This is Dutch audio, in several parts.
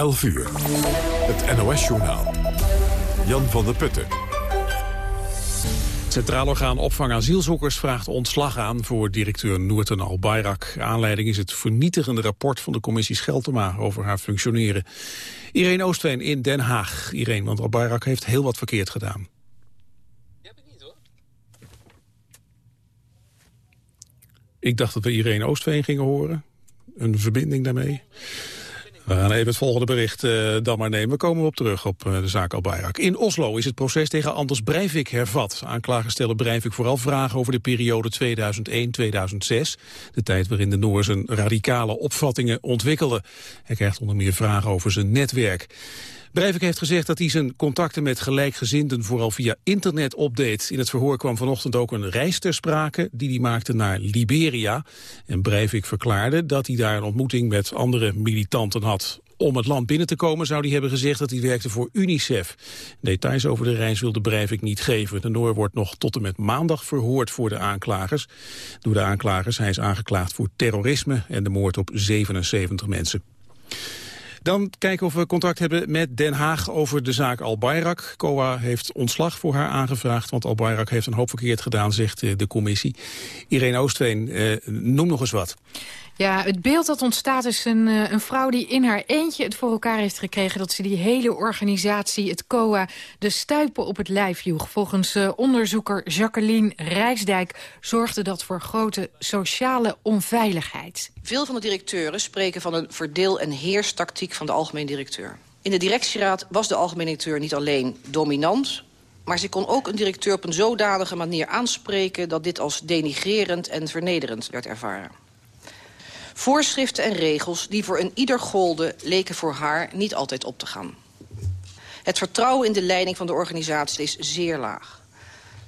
11 uur. Het NOS-journaal. Jan van der Putten. Het Centraal Orgaan Opvang Asielzoekers vraagt ontslag aan voor directeur Noorten Al-Bayrak. Aanleiding is het vernietigende rapport van de commissie Scheltema over haar functioneren. Irene Oostveen in Den Haag. Irene, want Al-Bayrak heeft heel wat verkeerd gedaan. Ik dacht dat we Irene Oostveen gingen horen. Een verbinding daarmee. We gaan even het volgende bericht uh, dan maar nemen. We komen op terug op uh, de zaak Al-Bayrak. In Oslo is het proces tegen Anders Breivik hervat. Aanklagers stellen Breivik vooral vragen over de periode 2001-2006. De tijd waarin de Noor zijn radicale opvattingen ontwikkelde. Hij krijgt onder meer vragen over zijn netwerk. Breivik heeft gezegd dat hij zijn contacten met gelijkgezinden vooral via internet opdeed. In het verhoor kwam vanochtend ook een reis ter sprake die hij maakte naar Liberia. En Breivik verklaarde dat hij daar een ontmoeting met andere militanten had. Om het land binnen te komen zou hij hebben gezegd dat hij werkte voor UNICEF. Details over de reis wilde Breivik niet geven. De Noor wordt nog tot en met maandag verhoord voor de aanklagers. Door de aanklagers, hij is aangeklaagd voor terrorisme en de moord op 77 mensen. Dan kijken of we contact hebben met Den Haag over de zaak Al-Bayrak. COA heeft ontslag voor haar aangevraagd, want Al-Bayrak heeft een hoop verkeerd gedaan, zegt eh, de commissie. Irene Oostveen, eh, noem nog eens wat. Ja, het beeld dat ontstaat is een, eh, een vrouw die in haar eentje het voor elkaar heeft gekregen... dat ze die hele organisatie, het COA, de stuipen op het lijf joeg. Volgens uh, onderzoeker Jacqueline Rijsdijk zorgde dat voor grote sociale onveiligheid. Veel van de directeuren spreken van een verdeel- en heerstactiek van de algemeen directeur. In de directieraad was de algemeen directeur niet alleen dominant... maar ze kon ook een directeur op een zodanige manier aanspreken... dat dit als denigrerend en vernederend werd ervaren. Voorschriften en regels die voor een ieder golden... leken voor haar niet altijd op te gaan. Het vertrouwen in de leiding van de organisatie is zeer laag.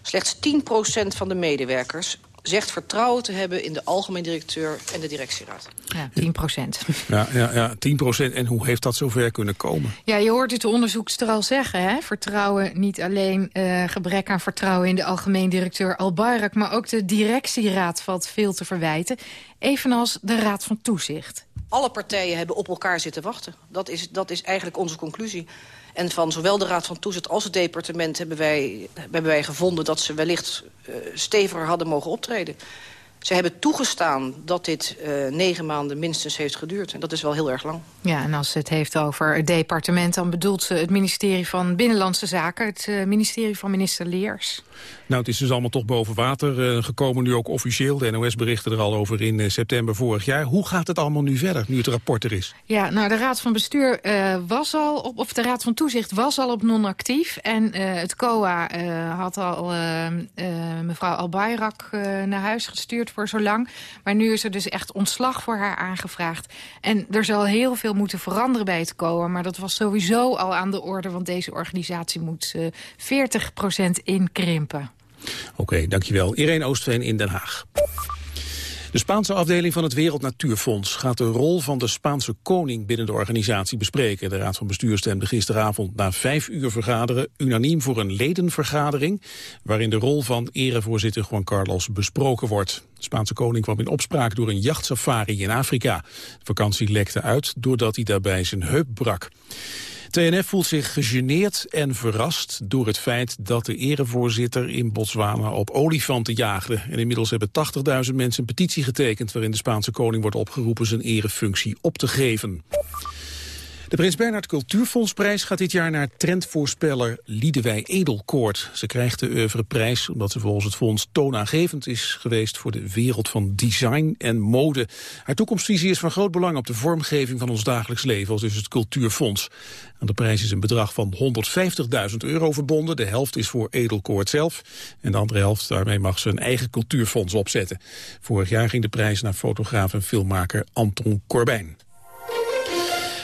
Slechts 10% van de medewerkers zegt vertrouwen te hebben in de algemeen directeur en de directieraad. Ja, 10 procent. Ja, ja, ja, 10 procent. En hoe heeft dat zover kunnen komen? Ja, je hoort het de onderzoekster al zeggen. Hè? Vertrouwen, niet alleen uh, gebrek aan vertrouwen in de algemeen directeur Al-Bayrak... maar ook de directieraad valt veel te verwijten. Evenals de Raad van Toezicht. Alle partijen hebben op elkaar zitten wachten. Dat is, dat is eigenlijk onze conclusie. En van zowel de Raad van Toezicht als het departement hebben wij, hebben wij gevonden... dat ze wellicht uh, steviger hadden mogen optreden. Ze hebben toegestaan dat dit uh, negen maanden minstens heeft geduurd. En dat is wel heel erg lang. Ja, en als het heeft over het departement... dan bedoelt ze het ministerie van Binnenlandse Zaken... het uh, ministerie van minister Leers. Nou, het is dus allemaal toch boven water uh, gekomen, nu ook officieel. De NOS berichtte er al over in september vorig jaar. Hoe gaat het allemaal nu verder, nu het rapport er is? Ja, nou, de Raad van Bestuur was al op... of de Raad van Toezicht was al op non-actief. En het COA had al mevrouw Albayrak naar huis gestuurd voor zo lang. Maar nu is er dus echt ontslag voor haar aangevraagd. En er zal heel veel moeten veranderen bij het COA. Maar dat was sowieso al aan de orde, want deze organisatie moet uh, 40% inkrimpen. Oké, dankjewel. Irene Oostveen in Den Haag. De Spaanse afdeling van het Wereld Natuurfonds gaat de rol van de Spaanse koning binnen de organisatie bespreken. De Raad van Bestuur stemde gisteravond na vijf uur vergaderen unaniem voor een ledenvergadering, waarin de rol van erevoorzitter Juan Carlos besproken wordt. De Spaanse koning kwam in opspraak door een jachtsafari in Afrika. De vakantie lekte uit doordat hij daarbij zijn heup brak. TNF voelt zich gegeneerd en verrast door het feit dat de erevoorzitter in Botswana op olifanten jaagde. En inmiddels hebben 80.000 mensen een petitie getekend waarin de Spaanse koning wordt opgeroepen zijn erefunctie op te geven. De Prins Bernhard Cultuurfondsprijs gaat dit jaar naar trendvoorspeller Liedewij Edelkoort. Ze krijgt de oeuvreprijs omdat ze volgens het fonds toonaangevend is geweest voor de wereld van design en mode. Haar toekomstvisie is van groot belang op de vormgeving van ons dagelijks leven, als dus het Cultuurfonds. Aan de prijs is een bedrag van 150.000 euro verbonden. De helft is voor Edelkoort zelf en de andere helft daarmee mag ze een eigen cultuurfonds opzetten. Vorig jaar ging de prijs naar fotograaf en filmmaker Anton Corbijn.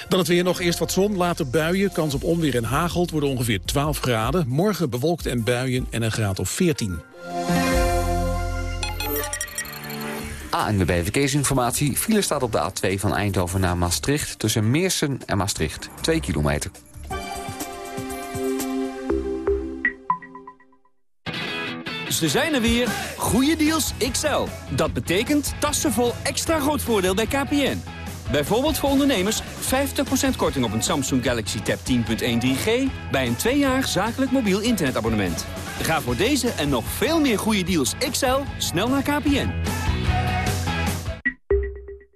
Dan het weer nog eerst wat zon, later buien, kans op onweer en hagel. Het worden ongeveer 12 graden. Morgen bewolkt en buien en een graad of 14. ANWB Verkeersinformatie. File staat op de A2 van Eindhoven naar Maastricht... tussen Meersen en Maastricht, 2 kilometer. Ze zijn er weer. Goede deals XL. Dat betekent tassen vol extra groot voordeel bij KPN. Bijvoorbeeld voor ondernemers 50% korting op een Samsung Galaxy Tab 10.1 3G... bij een tweejarig zakelijk mobiel internetabonnement. Ga voor deze en nog veel meer goede deals XL snel naar KPN.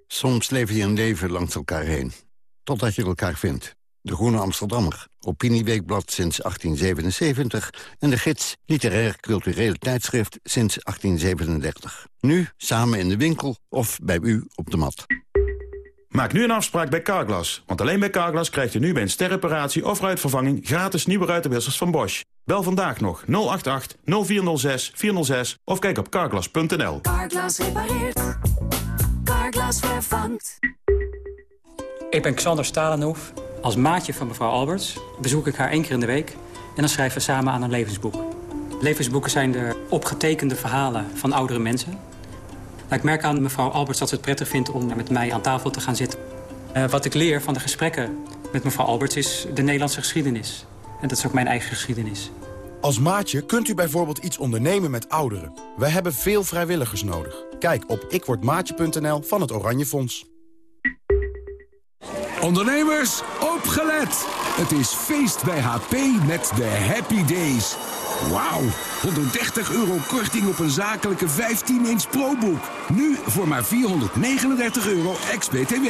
Soms leef je een leven langs elkaar heen. Totdat je elkaar vindt. De Groene Amsterdammer, Opinieweekblad sinds 1877... en de gids Literair Cultureel Tijdschrift sinds 1837. Nu samen in de winkel of bij u op de mat. Maak nu een afspraak bij Carglass. Want alleen bij Carglass krijgt u nu bij een sterreparatie of ruitvervanging... gratis nieuwe ruitenwissers van Bosch. Bel vandaag nog 088 0406 406 of kijk op carglass.nl. Carglass repareert. Carglass vervangt. Ik ben Xander Stalenhoef. Als maatje van mevrouw Alberts bezoek ik haar één keer in de week... en dan schrijven we samen aan een levensboek. Levensboeken zijn de opgetekende verhalen van oudere mensen. Maar ik merk aan mevrouw Alberts dat ze het prettig vindt om met mij aan tafel te gaan zitten. Uh, wat ik leer van de gesprekken met mevrouw Alberts is de Nederlandse geschiedenis. En dat is ook mijn eigen geschiedenis. Als maatje kunt u bijvoorbeeld iets ondernemen met ouderen. We hebben veel vrijwilligers nodig. Kijk op ikwordmaatje.nl van het Oranje Fonds. Ondernemers, opgelet! Het is feest bij HP met de Happy Days. Wauw, 130 euro korting op een zakelijke 15-inch ProBook. Nu voor maar 439 euro ex-BTW.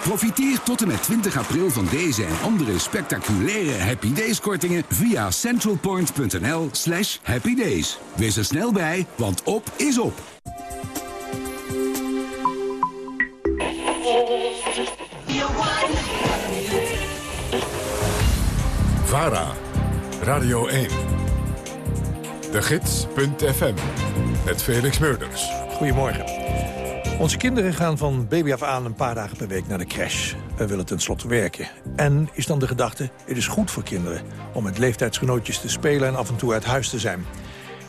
Profiteer tot en met 20 april van deze en andere spectaculaire Happy Days kortingen via centralpoint.nl slash happydays. Wees er snel bij, want op is op. VARA, Radio 1. De Gids.fm, met Felix Meurders. Goedemorgen. Onze kinderen gaan van baby af aan een paar dagen per week naar de crash. We willen tenslotte werken. En is dan de gedachte, het is goed voor kinderen... om met leeftijdsgenootjes te spelen en af en toe uit huis te zijn.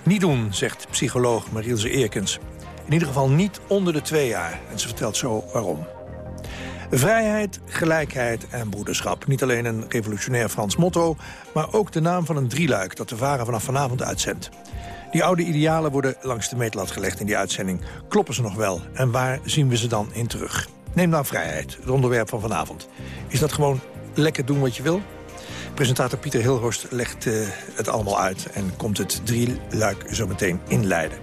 Niet doen, zegt psycholoog Marielse Eerkens. In ieder geval niet onder de twee jaar. En ze vertelt zo waarom. Vrijheid, gelijkheid en broederschap. Niet alleen een revolutionair Frans motto... maar ook de naam van een drieluik dat de Varen vanaf vanavond uitzendt. Die oude idealen worden langs de meetlat gelegd in die uitzending. Kloppen ze nog wel? En waar zien we ze dan in terug? Neem nou vrijheid, het onderwerp van vanavond. Is dat gewoon lekker doen wat je wil? Presentator Pieter Hilhorst legt uh, het allemaal uit... en komt het drieluik zo meteen inleiden.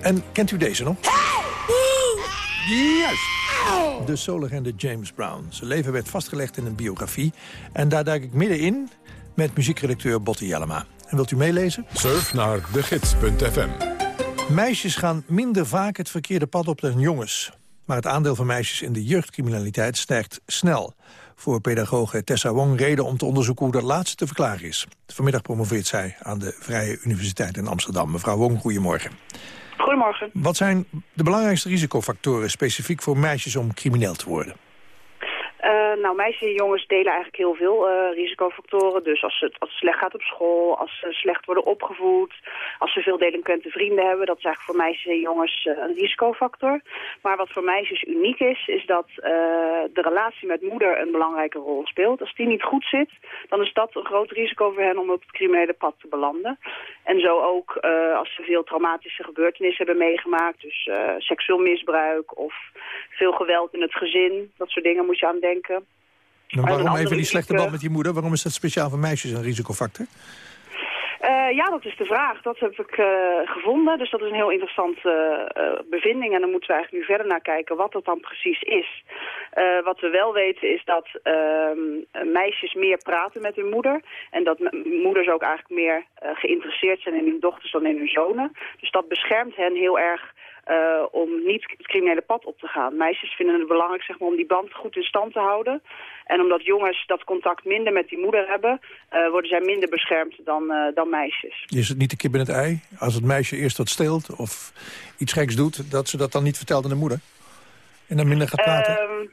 En kent u deze nog? Juist. De soullegende James Brown. Zijn leven werd vastgelegd in een biografie. En daar duik ik middenin met muziekredacteur Botte Jellema. En wilt u meelezen? Surf naar degids.fm. Meisjes gaan minder vaak het verkeerde pad op dan jongens. Maar het aandeel van meisjes in de jeugdcriminaliteit stijgt snel. Voor pedagoge Tessa Wong reden om te onderzoeken hoe dat laatste te verklaren is. Vanmiddag promoveert zij aan de Vrije Universiteit in Amsterdam. Mevrouw Wong, goedemorgen. Goedemorgen. Wat zijn de belangrijkste risicofactoren specifiek voor meisjes om crimineel te worden? Uh, nou, meisjes en jongens delen eigenlijk heel veel uh, risicofactoren. Dus als het, als het slecht gaat op school, als ze slecht worden opgevoed, als ze veel delinquente vrienden hebben, dat is eigenlijk voor meisjes en jongens uh, een risicofactor. Maar wat voor meisjes uniek is, is dat de relatie met moeder een belangrijke rol speelt. Als die niet goed zit, dan is dat een groot risico voor hen om op het criminele pad te belanden. En zo ook als ze veel traumatische gebeurtenissen hebben meegemaakt, dus seksueel misbruik of veel geweld in het gezin, dat soort dingen moet je aan denken. waarom even die slechte band met je moeder? Waarom is dat speciaal voor meisjes een risicofactor? Uh, ja, dat is de vraag. Dat heb ik uh, gevonden. Dus dat is een heel interessante uh, bevinding. En dan moeten we eigenlijk nu verder naar kijken wat dat dan precies is. wat we wel weten is dat ehm, meisjes meer praten met hun moeder. En dat moeders ook eigenlijk meer geïnteresseerd zijn in hun dochters dan in hun zonen. Dus dat beschermt hen heel erg uh, om niet het criminele pad op te gaan. Meisjes vinden het belangrijk zeg maar, om die band goed in stand te houden. En omdat jongens dat contact minder met die moeder hebben... Uh, worden zij minder beschermd dan, uh, dan meisjes. Is het niet de kip in het ei? Als het meisje eerst wat steelt of iets geks doet... dat ze dat dan niet vertelt aan de moeder? En dan minder gaat praten? Uh,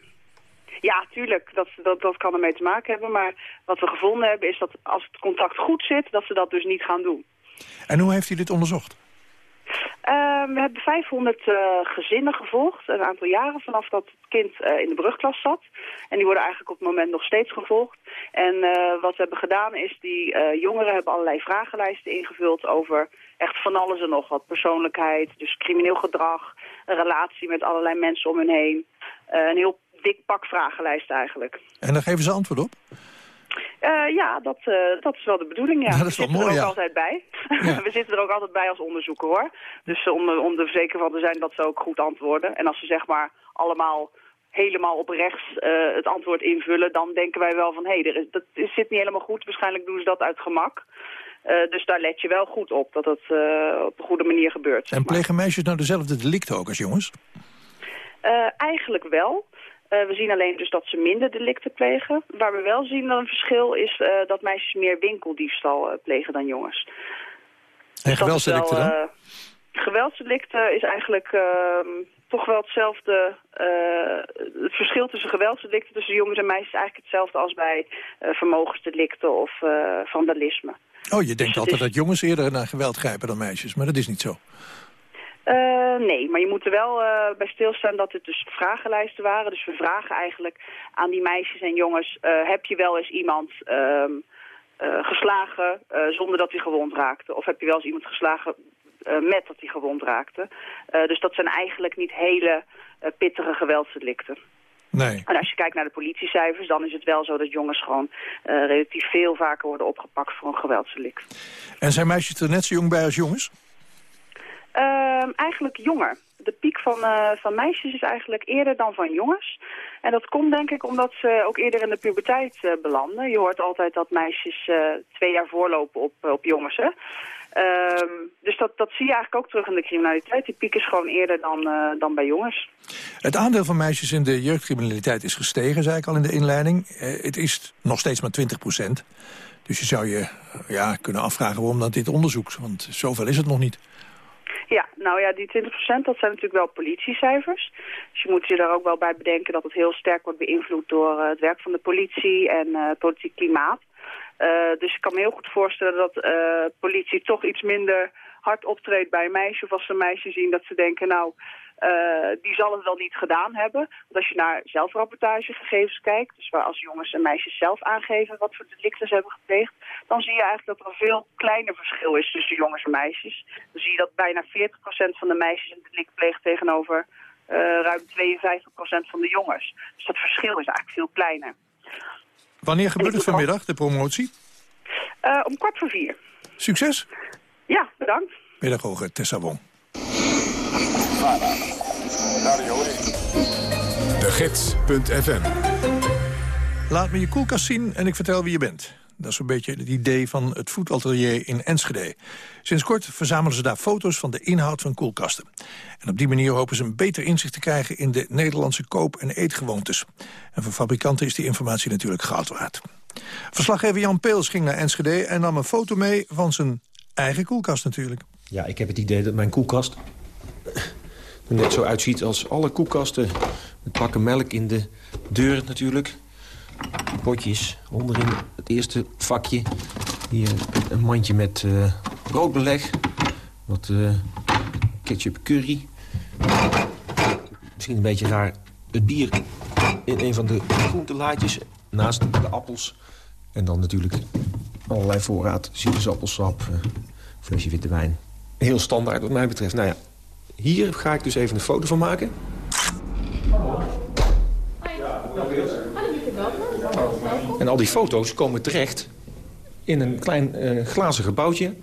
ja, tuurlijk. Dat, dat, dat kan ermee te maken hebben. Maar wat we gevonden hebben is dat als het contact goed zit... dat ze dat dus niet gaan doen. En hoe heeft u dit onderzocht? Uh, we hebben 500 uh, gezinnen gevolgd, een aantal jaren vanaf dat het kind uh, in de brugklas zat. En die worden eigenlijk op het moment nog steeds gevolgd. En uh, wat we hebben gedaan is, die jongeren hebben allerlei vragenlijsten ingevuld over echt van alles en nog wat. Persoonlijkheid, dus crimineel gedrag, een relatie met allerlei mensen om hen heen. een heel dik pak vragenlijst eigenlijk. En daar geven ze antwoord op? Uh, ja, dat, uh, dat is wel de bedoeling, ja. dat is We zitten mooi, er ook ja. altijd bij. We zitten er ook altijd bij als onderzoeker, hoor. Dus om, om er zeker van te zijn dat ze ook goed antwoorden. En als ze zeg maar allemaal helemaal op rechts uh, het antwoord invullen... dan denken wij wel van, hé, hey, dat zit niet helemaal goed. Waarschijnlijk doen ze dat uit gemak. Dus daar let je wel goed op, dat het op een goede manier gebeurt. En plegen meisjes nou dezelfde delicten ook als jongens? Eigenlijk wel. Uh, we zien alleen dus dat ze minder delicten plegen. Waar we wel zien dat een verschil is uh, dat meisjes meer winkeldiefstal uh, plegen dan jongens. En geweldsdelicten dan? geweldsdelicten is eigenlijk ehm, toch wel hetzelfde. het verschil tussen geweldsdelicten tussen jongens en meisjes is eigenlijk hetzelfde als bij vermogensdelicten of vandalisme. Oh, je denkt dus altijd is... dat jongens eerder naar geweld grijpen dan meisjes, maar dat is niet zo. Uh, nee, maar je moet er wel uh, bij stilstaan dat het dus vragenlijsten waren. Dus we vragen eigenlijk aan die meisjes en jongens... Uh, heb je wel eens iemand ehm, geslagen zonder dat hij gewond raakte? Of heb je wel eens iemand geslagen met dat hij gewond raakte? dus dat zijn eigenlijk niet hele pittige geweldsdelicten. Nee. En als je kijkt naar de politiecijfers, dan is het wel zo dat jongens gewoon relatief veel vaker worden opgepakt voor een geweldsdelict. En zijn meisjes er net zo jong bij als jongens? Uh, eigenlijk jonger. De piek van, uh, van meisjes is eigenlijk eerder dan van jongens. En dat komt denk ik omdat ze ook eerder in de puberteit uh, belanden. Je hoort altijd dat meisjes uh, twee jaar voorlopen op, op jongens. Hè? Uh, dus dat, dat zie je eigenlijk ook terug in de criminaliteit. Die piek is gewoon eerder dan, dan bij jongens. Het aandeel van meisjes in de jeugdcriminaliteit is gestegen, zei ik al in de inleiding. het is nog steeds maar 20 procent. Dus je zou je ja, kunnen afvragen waarom dan dit onderzoek. Want zoveel is het nog niet. Ja, nou ja, die 20% dat zijn natuurlijk wel politiecijfers. Dus je moet je daar ook wel bij bedenken dat het heel sterk wordt beïnvloed door uh, het werk van de politie en uh, politiek klimaat. Uh, dus ik kan me heel goed voorstellen dat politie toch iets minder hard optreedt bij een meisje. Of als ze een meisje zien dat ze denken, nou, uh, die zal het wel niet gedaan hebben. Want als je naar zelfrapportagegegevens kijkt, dus waar als jongens en meisjes zelf aangeven wat voor delicten ze hebben gepleegd, dan zie je eigenlijk dat er een veel kleiner verschil is tussen jongens en meisjes. Dan zie je dat bijna 40% van de meisjes een delict pleegt tegenover uh, ruim 52% van de jongens. Dus dat verschil is eigenlijk veel kleiner. Wanneer gebeurt het vanmiddag, de promotie? Uh, om kwart voor vier. Succes. Ja, bedankt. Pedagoge Tessa Wong. De Gids.fm Laat me je koelkast zien en ik vertel wie je bent. Dat is een beetje het idee van het voetbalterier in Enschede. Sinds kort verzamelen ze daar foto's van de inhoud van koelkasten. En op die manier hopen ze een beter inzicht te krijgen... in de Nederlandse koop- en eetgewoontes. En voor fabrikanten is die informatie natuurlijk goud waard. Verslaggever Jan Peels ging naar Enschede en nam een foto mee... van zijn eigen koelkast natuurlijk. Ja, ik heb het idee dat mijn koelkast er net zo uitziet als alle koelkasten. Met pakken melk in de deur natuurlijk. Potjes onderin het eerste vakje. Hier een mandje met uh, broodbeleg. Wat uh, ketchup curry. Misschien een beetje raar het bier in een van de groentelaadjes. Naast de appels. En dan natuurlijk allerlei voorraad. Sinaasappelsap, uh, flesje witte wijn. Heel standaard wat mij betreft. Nou ja, hier ga ik dus even een foto van maken. En al die foto's komen terecht in een klein uh, glazen gebouwtje.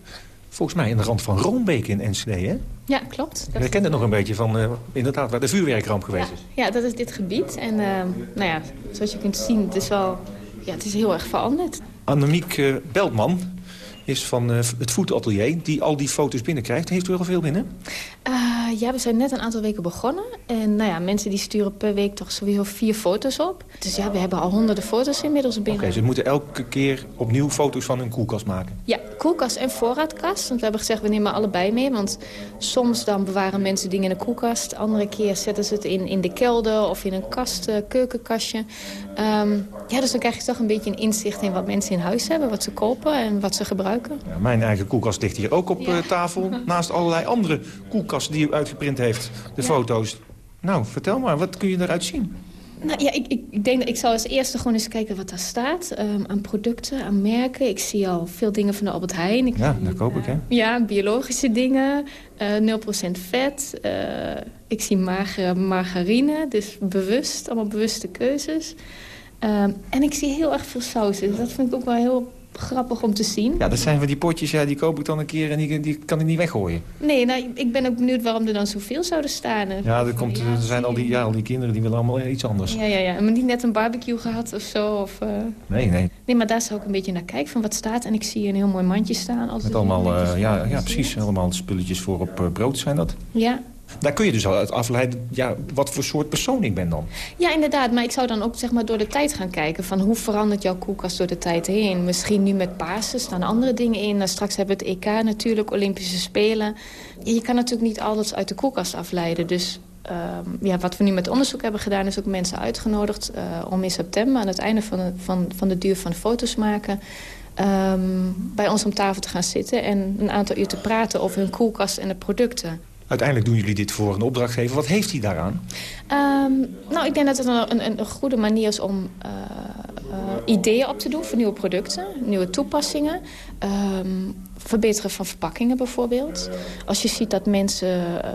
Volgens mij in de rand van Roombeek in Enschede, hè? Ja, klopt. Je kent het nog een beetje van, uh, inderdaad, waar de vuurwerkramp geweest ja. is. Ja, dat is dit gebied. En uh, nou ja, zoals je kunt zien, het is wel... Ja, het is heel erg veranderd. Annemiek Beltman is van uh, het voetatelier die al die foto's binnenkrijgt. Heeft u er al veel binnen? Uh, ja, we zijn net een aantal weken begonnen. En nou ja, mensen die sturen per week toch sowieso vier foto's op. Dus ja, we hebben al honderden foto's inmiddels binnen. Oké, okay, ze moeten elke keer opnieuw foto's van hun koelkast maken? Ja, koelkast en voorraadkast. Want we hebben gezegd, we nemen allebei mee. Want soms dan bewaren mensen dingen in de koelkast. Andere keer zetten ze het in, in de kelder of in een kast, uh, keukenkastje. Um, ja, dus dan krijg je toch een beetje een inzicht in wat mensen in huis hebben. Wat ze kopen en wat ze gebruiken. Ja, mijn eigen koelkast ligt hier ook op ja. uh, tafel. Naast allerlei andere koelkasten die u uitgeprint heeft. De ja. foto's. Nou, vertel maar, wat kun je eruit zien? Nou ja, ik, ik, ik denk dat ik zal als eerste gewoon eens kijken wat daar staat. Ehm, aan producten, aan merken. Ik zie al veel dingen van de Albert Heijn. Ik Ja, dat koop ik, hè? Ja, biologische dingen, eh 0% vet. eh, ik zie magere margarine, dus bewust, allemaal bewuste keuzes. Ehm, en ik zie heel erg veel sausen. Dat vind ik ook wel heel grappig om te zien. Ja, dat zijn van die potjes, ja, die koop ik dan een keer en die, die kan ik niet weggooien. Nee, nou, ik ben ook benieuwd waarom er dan zoveel zouden staan. Ja, er, komt, er zijn al die, ja, al die kinderen die willen allemaal iets anders. Ja, ja, ja. Maar niet net een barbecue gehad of zo. Of, eh, Nee, nee. Nee, maar daar zou ik een beetje naar kijken van wat staat. En ik zie een heel mooi mandje staan. Als Met allemaal, eh, ja, ja, precies. Allemaal spulletjes voor op eh, brood zijn dat. Ja. Daar kun je dus al uit afleiden ja, wat voor soort persoon ik ben dan. ja, inderdaad. Maar ik zou dan ook zeg maar, door de tijd gaan kijken... van hoe verandert jouw koelkast door de tijd heen. Misschien nu met Pasen staan andere dingen in. Nou, straks hebben we het EK natuurlijk, Olympische Spelen. Je kan natuurlijk niet alles uit de koelkast afleiden. Dus ehm, ja, wat we nu met onderzoek hebben gedaan... is ook mensen uitgenodigd eh, om in september... aan het einde van de, van, van de duur van de foto's maken... ehm, bij ons om tafel te gaan zitten... en een aantal uur te praten over hun koelkast en de producten. Uiteindelijk doen jullie dit voor een opdrachtgever. Wat heeft hij daaraan? Ehm, nou, ik denk dat het een, een, een goede manier is om eh, eh, ideeën op te doen voor nieuwe producten, nieuwe toepassingen. Ehm, verbeteren van verpakkingen bijvoorbeeld. Als je ziet dat mensen eh,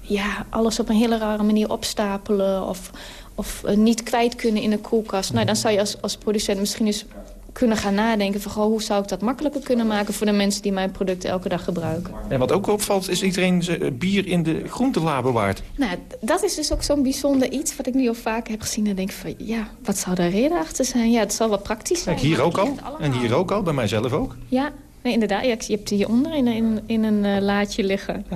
ja, alles op een hele rare manier opstapelen... of, of niet kwijt kunnen in een koelkast. Nou, dan zou je als, als producent misschien eens kunnen gaan nadenken... van goh, hoe zou ik dat makkelijker kunnen maken... voor de mensen die mijn producten elke dag gebruiken. En wat ook opvalt, is iedereen zijn eh, bier in de groentela bewaart. Nou, dat is dus ook zo'n bijzonder iets wat ik nu al vaak heb gezien. Dan denk van, ja, wat zou daar reden achter zijn? Ja, het zal wel praktisch zijn. Kijk, hier ook al. En hier ook al, bij mijzelf ook. Ja, nee, inderdaad. Ja, je hebt hieronder in, in, in een eh, laadje liggen.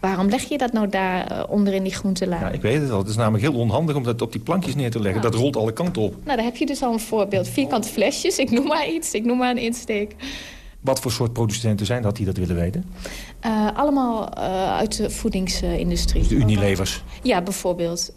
Waarom leg je dat nou daar eh, onder in die groentelaad? Ja, ik weet het al. Het is namelijk heel onhandig om dat op die plankjes neer te leggen. Dat rolt alle kanten op. Nou, daar heb je dus al een voorbeeld. Vierkante flesjes, ik noem maar iets. Ik noem maar een insteek. Wat voor soort producenten zijn dat die dat willen weten? Eh, allemaal eh, uit de voedingsindustrie. De Unilevers. Ja, bijvoorbeeld.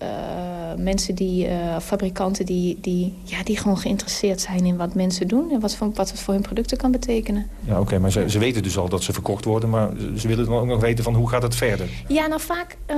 Mensen die, eh, fabrikanten die, die, ja, die gewoon geïnteresseerd zijn in wat mensen doen... en wat, voor, wat het voor hun producten kan betekenen. Ja, oké, maar ze, ze weten dus al dat ze verkocht worden... maar ze willen dan ook nog weten van hoe gaat het verder. Ja, nou vaak, eh,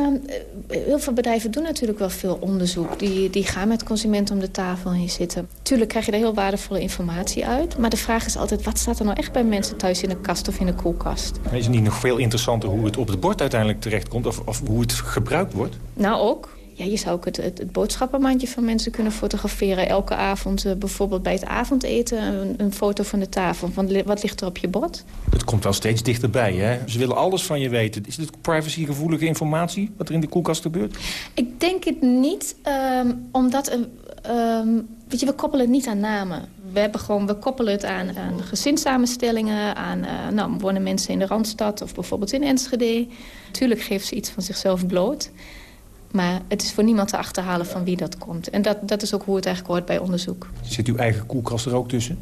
heel veel bedrijven doen natuurlijk wel veel onderzoek. Die, die gaan met consumenten om de tafel heen zitten. Tuurlijk krijg je daar heel waardevolle informatie uit. Maar de vraag is altijd, wat staat er nou echt bij mensen thuis in de kast of in de koelkast? Is het niet nog veel interessanter hoe het op het bord uiteindelijk terechtkomt... of, of hoe het gebruikt wordt? Nou ook. Ja, je zou ook het, het, het boodschappenmandje van mensen kunnen fotograferen. Elke avond, eh, bijvoorbeeld bij het avondeten, een, een foto van de tafel. Van wat ligt er op je bord? Het komt wel steeds dichterbij, hè? Ze willen alles van je weten. Is dit privacygevoelige informatie, wat er in de koelkast gebeurt? Ik denk het niet, ehm, omdat... eh, ehm, weet je, we koppelen het niet aan namen. We, hebben gewoon, we koppelen het aan, aan gezinssamenstellingen, aan eh, nou, wonen mensen in de Randstad of bijvoorbeeld in Enschede. Tuurlijk geeft ze iets van zichzelf bloot. Maar het is voor niemand te achterhalen van wie dat komt. En dat, dat is ook hoe het eigenlijk hoort bij onderzoek. Zit uw eigen koelkast er ook tussen?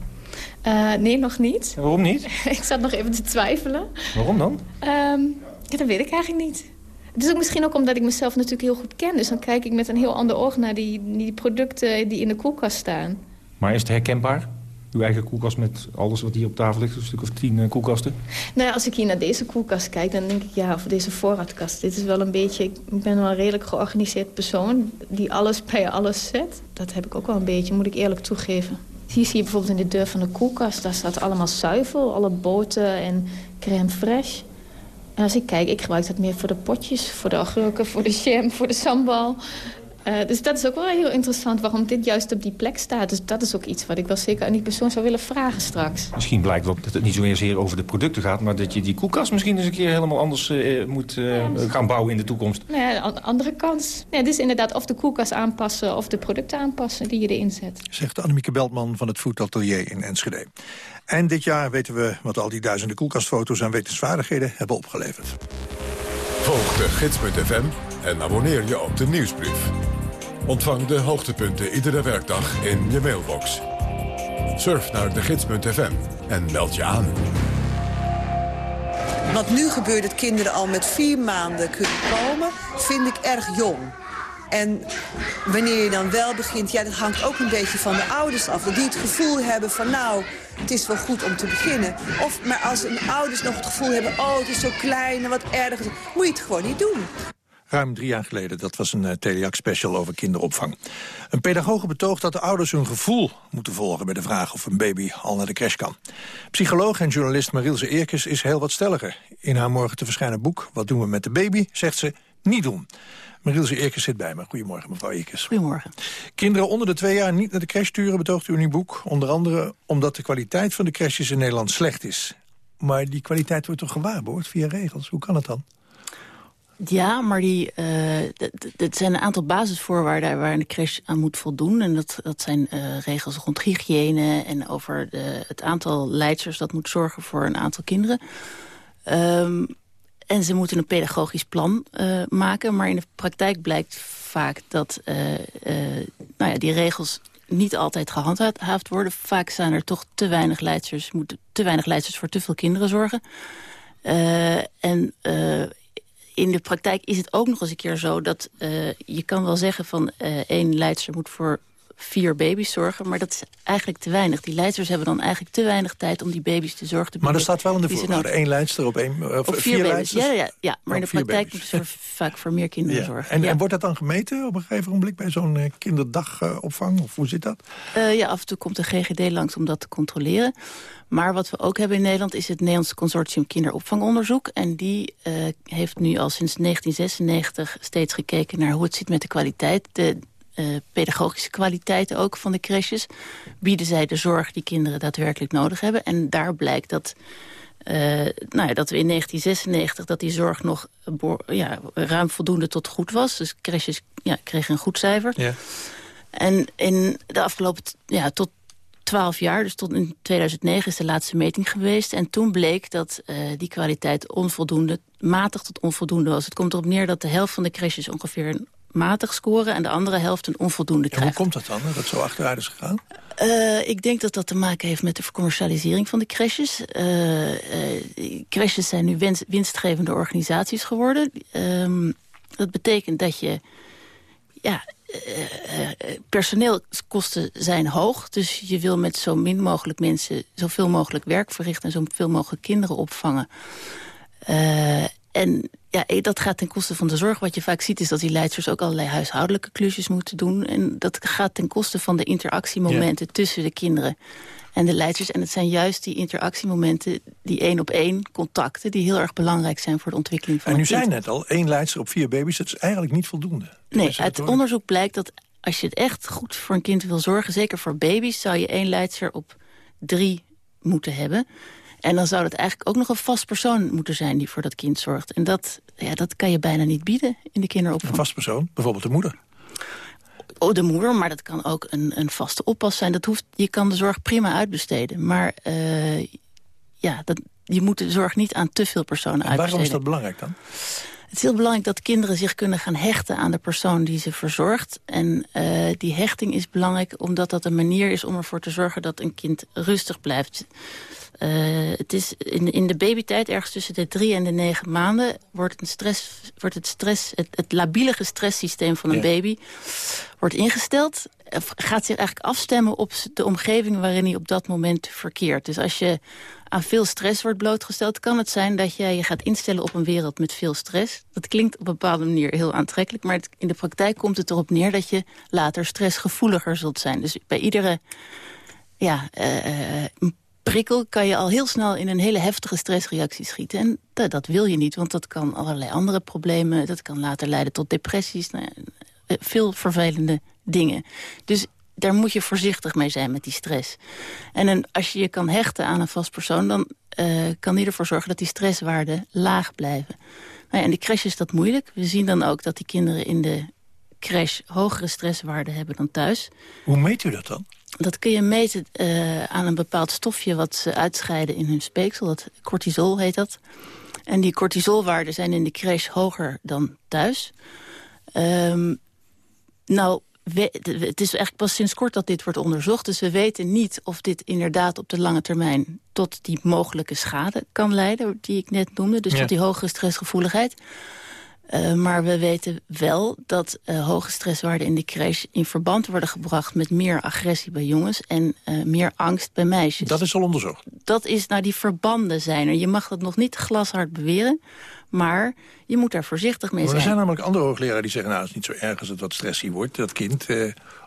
Eh, nee, nog niet. En waarom niet? ik zat nog even te twijfelen. Waarom dan? Ja, dat weet ik eigenlijk niet. Het is ook misschien ook omdat ik mezelf natuurlijk heel goed ken. Dus dan kijk ik met een heel ander oog naar die, die producten die in de koelkast staan. Maar is het herkenbaar? Uw eigen koelkast met alles wat hier op tafel ligt, een stuk of tien eh, koelkasten? Nou als ik hier naar deze koelkast kijk, dan denk ik, ja, of deze voorraadkast. Dit is wel een beetje, ik ben wel een redelijk georganiseerd persoon die alles bij alles zet. Dat heb ik ook wel een beetje, moet ik eerlijk toegeven. Hier zie je bijvoorbeeld in de deur van de koelkast, daar staat allemaal zuivel, alle boten en crème fraîche. En als ik kijk, ik gebruik dat meer voor de potjes, voor de agurken, voor de jam, voor de sambal. Eh, dus dat is ook wel heel interessant waarom dit juist op die plek staat. Dus dat is ook iets wat ik wel zeker aan die persoon zou willen vragen straks. Misschien blijkt wel dat het niet zozeer over de producten gaat... maar dat je die koelkast misschien eens een keer helemaal anders eh, moet eh, gaan bouwen in de toekomst. Nou ja, een andere kans. Ja, het is inderdaad of de koelkast aanpassen of de producten aanpassen die je erin zet. Zegt Annemieke Beltman van het Food Atelier in Enschede. En dit jaar weten we wat al die duizenden koelkastfoto's en wetenswaardigheden hebben opgeleverd. Volg de gids.fm en abonneer je op de nieuwsbrief. Ontvang de hoogtepunten iedere werkdag in je mailbox. Surf naar de gids.fm en meld je aan. Want nu gebeurt het kinderen al met vier maanden kunnen komen, vind ik erg jong. En wanneer je dan wel begint, ja, dat hangt ook een beetje van de ouders af. Dat die het gevoel hebben van nou, het is wel goed om te beginnen. Of, maar als een ouders nog het gevoel hebben, oh, het is zo klein en wat erg. Moet je het gewoon niet doen. Ruim drie jaar geleden. Dat was een uh, Teleac-special over kinderopvang. Een pedagoge betoogt dat de ouders hun gevoel moeten volgen... bij de vraag of een baby al naar de crash kan. Psycholoog en journalist Marilse Eerkes is heel wat stelliger. In haar morgen te verschijnen boek Wat doen we met de baby, zegt ze niet doen. Marilse Eerkes zit bij me. Goedemorgen, mevrouw Eerkes. Goedemorgen. Kinderen onder de twee jaar niet naar de crash sturen, betoogt u in uw boek. Onder andere omdat de kwaliteit van de crashes in Nederland slecht is. Maar die kwaliteit wordt toch gewaarborgd via regels? Hoe kan het dan? Ja, maar die, uh, zijn een aantal basisvoorwaarden waar de crash aan moet voldoen. En dat, dat zijn uh, regels rond hygiëne en over de, het aantal leidsters... dat moet zorgen voor een aantal kinderen. Um, en ze moeten een pedagogisch plan uh, maken. Maar in de praktijk blijkt vaak dat nou ja, die regels niet altijd gehandhaafd worden. Vaak zijn er toch te weinig leidsters, moeten te weinig leidsters voor te veel kinderen zorgen. en in de praktijk is het ook nog eens een keer zo dat uh, je kan wel zeggen van uh, één leidster moet voor vier baby's zorgen. Maar dat is eigenlijk te weinig. Die leidsters hebben dan eigenlijk te weinig tijd om die baby's te zorgen te Maar er staat wel in de voorwaarden één leidster op, één, of op vier, vier Ja, ja, ja, maar in de praktijk moeten ze vaak voor meer kinderen ja. zorgen. En, ja. en, wordt dat dan gemeten op een gegeven moment bij zo'n uh, kinderdagopvang? of hoe zit dat? Uh, ja, af en toe komt de GGD langs om dat te controleren. Maar wat we ook hebben in Nederland is het Nederlands Consortium Kinderopvangonderzoek. En die uh, heeft nu al sinds 1996 steeds gekeken naar hoe het zit met de kwaliteit. De, uh, pedagogische kwaliteiten ook van de crèches. Bieden zij de zorg die kinderen daadwerkelijk nodig hebben. En daar blijkt dat, uh, nou ja, dat we in 1996 dat die zorg nog ja, ruim voldoende tot goed was. Dus crèches ja, kregen een goed cijfer. Ja. En in de afgelopen ja, tot 12 jaar, dus tot in 2009 is de laatste meting geweest. En toen bleek dat uh, die kwaliteit onvoldoende, matig tot onvoldoende was. Het komt erop neer dat de helft van de crèches ongeveer een matig scoren... en de andere helft een onvoldoende krijgt. hoe komt dat dan, dat zo achteruit is gegaan? Uh, ik denk dat dat te maken heeft met de vercommercialisering van de crèches. Uh, uh, crèches zijn nu winst, winstgevende organisaties geworden. Um, dat betekent dat je... Ja, personeelskosten zijn hoog. Dus je wil met zo min mogelijk mensen... zoveel mogelijk werk verrichten... en zoveel mogelijk kinderen opvangen. En ja, dat gaat ten koste van de zorg. Wat je vaak ziet is dat die leidsters ook allerlei huishoudelijke klusjes moeten doen. En dat gaat ten koste van de interactiemomenten tussen de kinderen en de leidsters. En het zijn juist die interactiemomenten, die één op één contacten... die heel erg belangrijk zijn voor de ontwikkeling van En u zei net al, één leidster op vier baby's, dat is eigenlijk niet voldoende. Nee, uit onderzoek blijkt dat als je het echt goed voor een kind wil zorgen... zeker voor baby's, zou je één leidster op drie moeten hebben... En dan zou het eigenlijk ook nog een vast persoon moeten zijn die voor dat kind zorgt. En dat, ja, dat kan je bijna niet bieden in de kinderopvang. Een vast persoon? Bijvoorbeeld de moeder? Oh, de moeder, maar dat kan ook een, een vaste oppas zijn. Dat hoeft, je kan de zorg prima uitbesteden. Maar uh, ja, dat, je moet de zorg niet aan te veel personen en uitbesteden. Waarom is dat belangrijk dan? Het is heel belangrijk dat kinderen zich kunnen gaan hechten aan de persoon die ze verzorgt. En uh, die hechting is belangrijk omdat dat een manier is om ervoor te zorgen dat een kind rustig blijft. Uh, het is in, in de babytijd, ergens tussen de drie en de negen maanden... wordt, een stress, wordt het, stress, het, het labielige stresssysteem van een ja. baby wordt ingesteld. Gaat zich eigenlijk afstemmen op de omgeving waarin hij op dat moment verkeert. Dus als je aan veel stress wordt blootgesteld... kan het zijn dat jij je gaat instellen op een wereld met veel stress. Dat klinkt op een bepaalde manier heel aantrekkelijk... maar in de praktijk komt het erop neer dat je later stressgevoeliger zult zijn. Dus bij iedere ja, uh, prikkel kan je al heel snel in een hele heftige stressreactie schieten. En dat, dat wil je niet, want dat kan allerlei andere problemen... dat kan later leiden tot depressies, nou, veel vervelende dingen. Dus daar moet je voorzichtig mee zijn met die stress. En als je je kan hechten aan een vast persoon... dan uh, kan die ervoor zorgen dat die stresswaarden laag blijven. Nou ja, in de crash is dat moeilijk. We zien dan ook dat die kinderen in de crash hogere stresswaarden hebben dan thuis. Hoe meet u dat dan? Dat kun je meten uh, aan een bepaald stofje wat ze uitscheiden in hun speeksel. Dat cortisol heet dat. En die cortisolwaarden zijn in de crash hoger dan thuis. Um, nou, we, het is eigenlijk pas sinds kort dat dit wordt onderzocht. Dus we weten niet of dit inderdaad op de lange termijn... tot die mogelijke schade kan leiden, die ik net noemde. Dus ja. tot die hogere stressgevoeligheid. Uh, maar we weten wel dat uh, hoge stresswaarden in de crash... in verband worden gebracht met meer agressie bij jongens... en uh, meer angst bij meisjes. Dat is al onderzocht? Dat is, nou, die verbanden zijn er. Je mag dat nog niet glashard beweren... maar je moet daar voorzichtig mee maar zijn. Er zijn namelijk andere hoogleraren die zeggen... nou, het is niet zo erg als het wat stressy wordt, dat kind...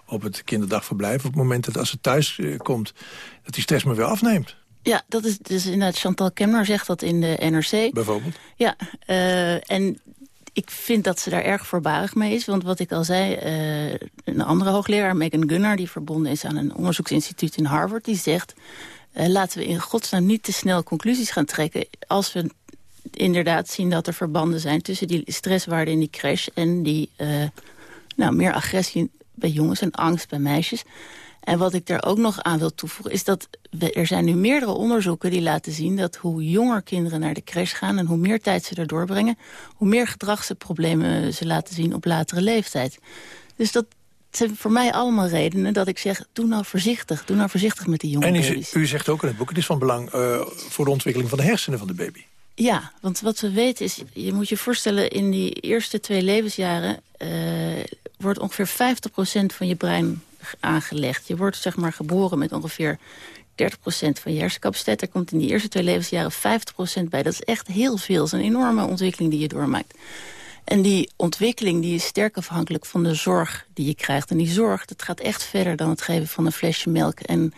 op het kinderdagverblijf, op het moment dat als het thuis komt... dat die stress maar weer afneemt. Ja, dat is dus inderdaad Chantal Kemner zegt dat in de NRC. Bijvoorbeeld? Ja, uh, en ik vind dat ze daar erg voorbarig mee is. Want wat ik al zei, uh, een andere hoogleraar, Megan Gunnar... die verbonden is aan een onderzoeksinstituut in Harvard... die zegt, uh, laten we in godsnaam niet te snel conclusies gaan trekken... als we inderdaad zien dat er verbanden zijn... tussen die stresswaarden in die crash en die nou, meer agressie bij jongens en angst bij meisjes... En wat ik daar ook nog aan wil toevoegen... is dat we, er zijn nu meerdere onderzoeken die laten zien... dat hoe jonger kinderen naar de crash gaan... en hoe meer tijd ze er doorbrengen... hoe meer gedragsproblemen ze laten zien op latere leeftijd. Dus dat zijn voor mij allemaal redenen dat ik zeg... doe nou voorzichtig, doe nou voorzichtig met die jonge en u, baby's. u zegt ook in het boek, het is van belang uh, voor de ontwikkeling van de hersenen van de baby. Ja, want wat we weten is, je moet je voorstellen... in die eerste twee levensjaren uh, wordt ongeveer 50% van je brein aangelegd. Je wordt zeg maar geboren met ongeveer 30% van je hersencapaciteit. Er komt in die eerste twee levensjaren 50% bij. Dat is echt heel veel. Dat is een enorme ontwikkeling die je doormaakt. En die ontwikkeling die is sterk afhankelijk van de zorg die je krijgt. En die zorg, dat gaat echt verder dan het geven van een flesje melk en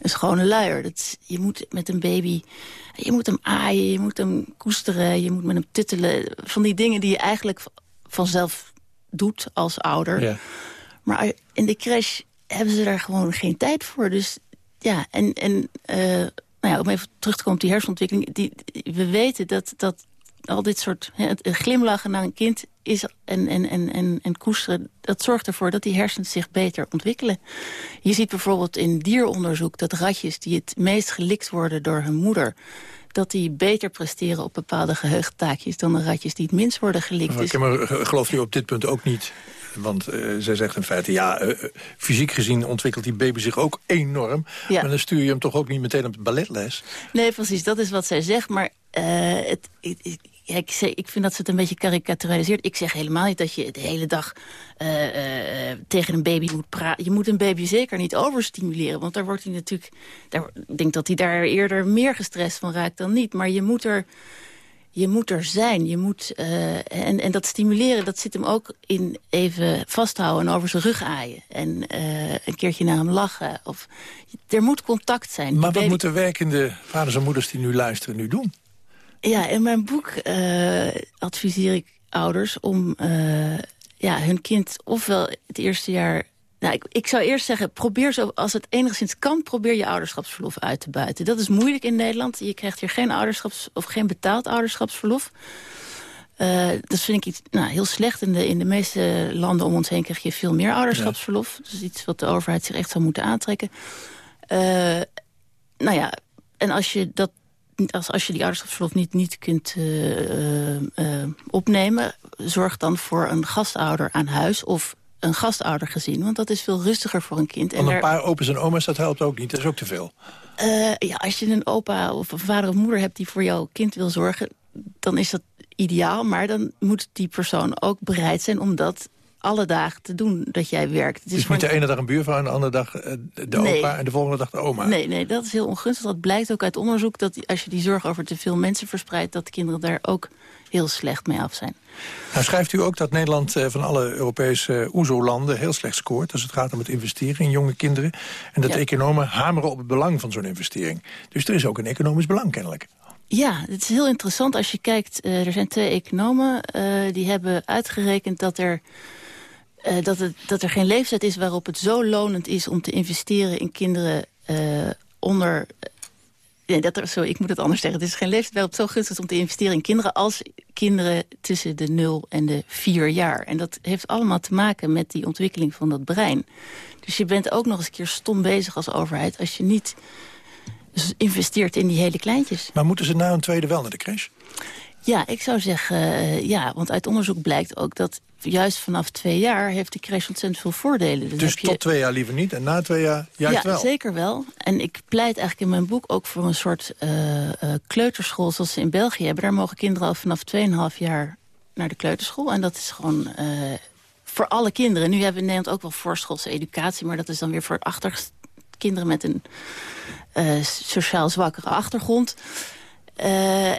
een schone luier. Dat je moet met een baby, je moet hem aaien, je moet hem koesteren, je moet met hem tuttelen. Van die dingen die je eigenlijk vanzelf doet als ouder. Ja. Maar in de crash hebben ze daar gewoon geen tijd voor. Dus ja, en, en uh, nou ja, om even terug te komen op die hersenontwikkeling. Die, we weten dat, dat al dit soort hè, het glimlachen naar een kind is en, en, en, en, en koesteren... dat zorgt ervoor dat die hersens zich beter ontwikkelen. Je ziet bijvoorbeeld in dieronderzoek dat ratjes die het meest gelikt worden door hun moeder dat die beter presteren op bepaalde geheugentaakjes... dan de ratjes die het minst worden gelikt. Maar, dus... maar gelooft u op dit punt ook niet want uh, zij zegt in feite, ja, uh, fysiek gezien ontwikkelt die baby zich ook enorm. Ja. Maar dan stuur je hem toch ook niet meteen op de balletles? Nee, precies, dat is wat zij zegt. Maar het, ik, ik, ik, ik, vind dat ze het een beetje karikaturaliseert. Ik zeg helemaal niet dat je de hele dag tegen een baby moet praten. Je moet een baby zeker niet overstimuleren. Want daar wordt hij natuurlijk... Daar, ik denk dat hij daar eerder meer gestrest van raakt dan niet. Maar je moet er je moet er zijn. Je moet, uh, en, en dat stimuleren, dat zit hem ook in even vasthouden en over zijn rug aaien. En uh, een keertje naar hem lachen. Of, er moet contact zijn. Maar wat moeten werkende vaders en moeders die nu luisteren nu doen? Ja, in mijn boek uh, adviseer ik ouders om ja, hun kind ofwel het eerste jaar nou, ik, ik, zou eerst zeggen, probeer zo, als het enigszins kan... probeer je ouderschapsverlof uit te buiten. Dat is moeilijk in Nederland. Je krijgt hier geen ouderschaps of geen betaald ouderschapsverlof. Uh, dat vind ik iets nou, heel slecht. In de, in de meeste landen om ons heen krijg je veel meer ouderschapsverlof. Ja. Dat is iets wat de overheid zich echt zou moeten aantrekken. Uh, nou ja, en als je dat als, als je die ouderschapsverlof niet, niet kunt uh, opnemen... zorg dan voor een gastouder aan huis of een gastouder gezien. Want dat is veel rustiger voor een kind. Want een paar opa's en oma's, dat helpt ook niet. Dat is ook te veel. Uh, ja, als je een opa of een vader of moeder hebt die voor jouw kind wil zorgen... dan is dat ideaal, maar dan moet die persoon ook bereid zijn... om dat alle dagen te doen dat jij werkt. Het is, niet de ene dag een buurvrouw en de andere dag de nee. opa... en de volgende dag de oma. Nee, nee, dat is heel ongunstig. Dat blijkt ook uit onderzoek dat als je die zorg over te veel mensen verspreidt... dat kinderen daar ook heel slecht mee af zijn. Nou schrijft u ook dat Nederland van alle Europese OESO-landen heel slecht scoort... als het gaat om het investeren in jonge kinderen. En dat ja. economen hameren op het belang van zo'n investering. Dus er is ook een economisch belang kennelijk. Ja, het is heel interessant als je kijkt. Uh, er zijn twee economen uh, die hebben uitgerekend dat er... Uh, dat, het, dat er geen leeftijd is waarop het zo lonend is om te investeren in kinderen onder Dat, sorry, ik moet het anders zeggen. Het is geen leeftijd zo gunstig om te investeren in kinderen... als kinderen tussen de 0 en de 4 jaar. En dat heeft allemaal te maken met die ontwikkeling van dat brein. Dus je bent ook nog eens een keer stom bezig als overheid... als je niet investeert in die hele kleintjes. Maar moeten ze na een tweede wel naar de crash? Ja, ik zou zeggen, uh, ja, want uit onderzoek blijkt ook dat juist vanaf twee jaar heeft de crash ontzettend veel voordelen. Dus, dus tot twee jaar liever niet en na twee jaar juist ja, wel? zeker wel. En ik pleit eigenlijk in mijn boek ook voor een soort uh, uh, kleuterschool zoals ze in België hebben. Daar mogen kinderen al vanaf 2,5 jaar naar de kleuterschool. En dat is gewoon voor alle kinderen. Nu hebben we in Nederland ook wel voorschoolse educatie... maar dat is dan weer voor achter kinderen met een sociaal zwakkere achtergrond. Uh,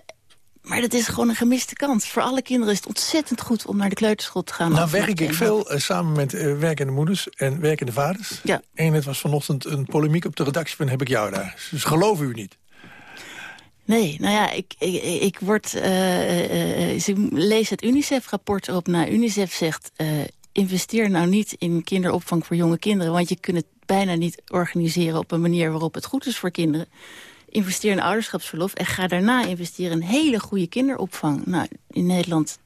maar dat is gewoon een gemiste kans. Voor alle kinderen is het ontzettend goed om naar de kleuterschool te gaan. Nou werk ik veel uh, samen met uh, werkende moeders en werkende vaders. Ja. En het was vanochtend een polemiek op de redactie van Heb ik jou daar. Dus geloof u niet. Nee, nou ja, ik, ik, ik word, uh, ik lees het UNICEF-rapport op. Nou, UNICEF zegt, investeer nou niet in kinderopvang voor jonge kinderen. Want je kunt het bijna niet organiseren op een manier waarop het goed is voor kinderen investeer in ouderschapsverlof... en ga daarna investeren in hele goede kinderopvang. Nou, in Nederland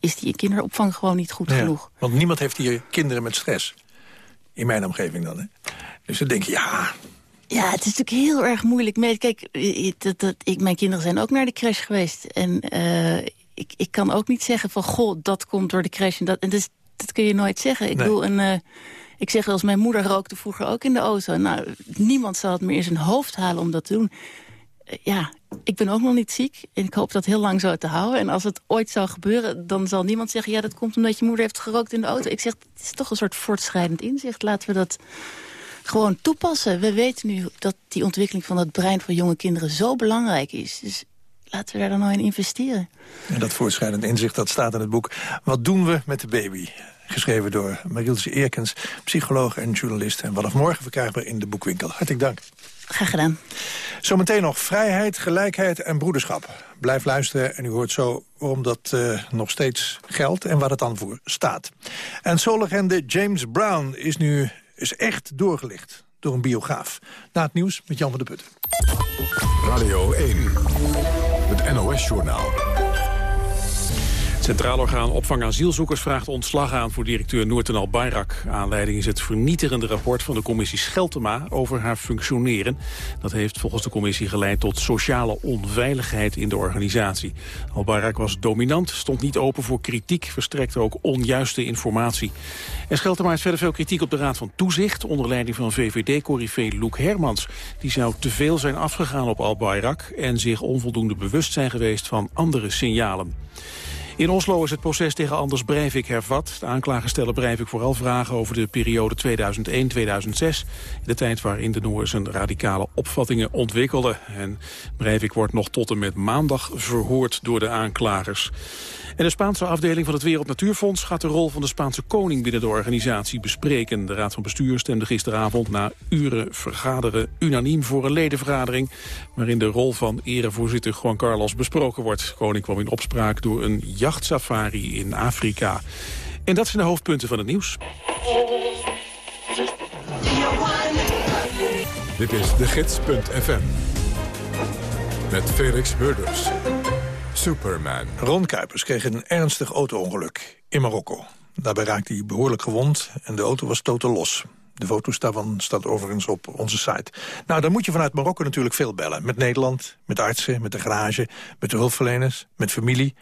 is die kinderopvang gewoon niet goed ja, genoeg. Want niemand heeft hier kinderen met stress. In mijn omgeving dan, hè? Dus dan denk je, ja... Ja, het is natuurlijk heel erg moeilijk. Mee. Kijk, dat, dat, ik, mijn kinderen zijn ook naar de crash geweest. En uh, ik, ik kan ook niet zeggen van, goh, dat komt door de crash. En dat, en dat, dat kun je nooit zeggen. Ik nee. bedoel, een... Uh, ik zeg wel eens, mijn moeder rookte vroeger ook in de auto. Nou, niemand zal het meer in zijn hoofd halen om dat te doen. Ja, ik ben ook nog niet ziek. En ik hoop dat heel lang zo te houden. En als het ooit zou gebeuren, dan zal niemand zeggen... ja, dat komt omdat je moeder heeft gerookt in de auto. Ik zeg, het is toch een soort voortschrijdend inzicht. Laten we dat gewoon toepassen. We weten nu dat die ontwikkeling van het brein van jonge kinderen zo belangrijk is. Dus laten we daar dan nou in investeren. En dat voortschrijdend inzicht, dat staat in het boek. Wat doen we met de baby? Geschreven door Marielse Eerkens, psycholoog en journalist. En vanaf morgen verkrijgbaar in de boekwinkel. Hartelijk dank. Graag gedaan. Zometeen nog vrijheid, gelijkheid en broederschap. Blijf luisteren en u hoort zo waarom dat uh, nog steeds geldt... en waar het dan voor staat. En soullegende James Brown is nu is echt doorgelicht door een biograaf. Na het nieuws met Jan van der Putten. Radio 1, het NOS-journaal. Centraal Orgaan Opvang Asielzoekers vraagt ontslag aan voor directeur Noorten Al Bayrak. Aanleiding is het vernietigende rapport van de commissie Scheltema over haar functioneren. Dat heeft volgens de commissie geleid tot sociale onveiligheid in de organisatie. Al Bayrak was dominant, stond niet open voor kritiek, verstrekte ook onjuiste informatie. En Scheltema heeft verder veel kritiek op de Raad van Toezicht, onder leiding van VVD-corrivé Loek Hermans. Die zou te veel zijn afgegaan op Al Bayrak en zich onvoldoende bewust zijn geweest van andere signalen. In Oslo is het proces tegen Anders Breivik hervat. De aanklagers stellen Breivik vooral vragen over de periode 2001-2006. De tijd waarin de Noor zijn radicale opvattingen ontwikkelde. En Breivik wordt nog tot en met maandag verhoord door de aanklagers. En de Spaanse afdeling van het Wereld Natuurfonds gaat de rol van de Spaanse koning binnen de organisatie bespreken. De Raad van Bestuur stemde gisteravond na uren vergaderen unaniem voor een ledenvergadering, waarin de rol van erevoorzitter Juan Carlos besproken wordt. De koning kwam in opspraak door een jachtsafari in Afrika. En dat zijn de hoofdpunten van het nieuws. Dit is de gids.fm met Felix Murders. Superman. Ron Kuipers kreeg een ernstig auto-ongeluk in Marokko. Daarbij raakte hij behoorlijk gewond en de auto was totaal los. De foto's daarvan staan overigens op onze site. Nou, dan moet je vanuit Marokko natuurlijk veel bellen. Met Nederland, met artsen, met de garage, met de hulpverleners, met familie.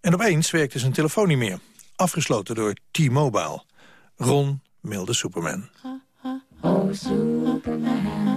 En opeens werkte zijn telefoon niet meer. Afgesloten door T-Mobile. Ron mailde Superman. Oh, Superman.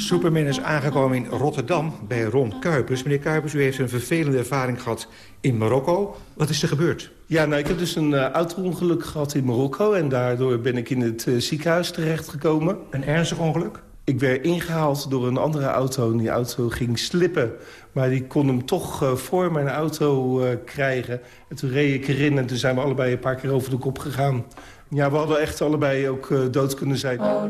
Superman is aangekomen in Rotterdam bij Ron Kuipers. Meneer Kuipers, u heeft een vervelende ervaring gehad in Marokko. Wat is er gebeurd? Ja, nou, ik heb dus een uh, auto-ongeluk gehad in Marokko... en daardoor ben ik in het uh, ziekenhuis terechtgekomen. Een ernstig ongeluk? Ik werd ingehaald door een andere auto en die auto ging slippen. Maar die kon hem toch uh, voor mijn auto krijgen. En toen reed ik erin en toen zijn we allebei een paar keer over de kop gegaan. Ja, we hadden echt allebei ook dood kunnen zijn. Oh.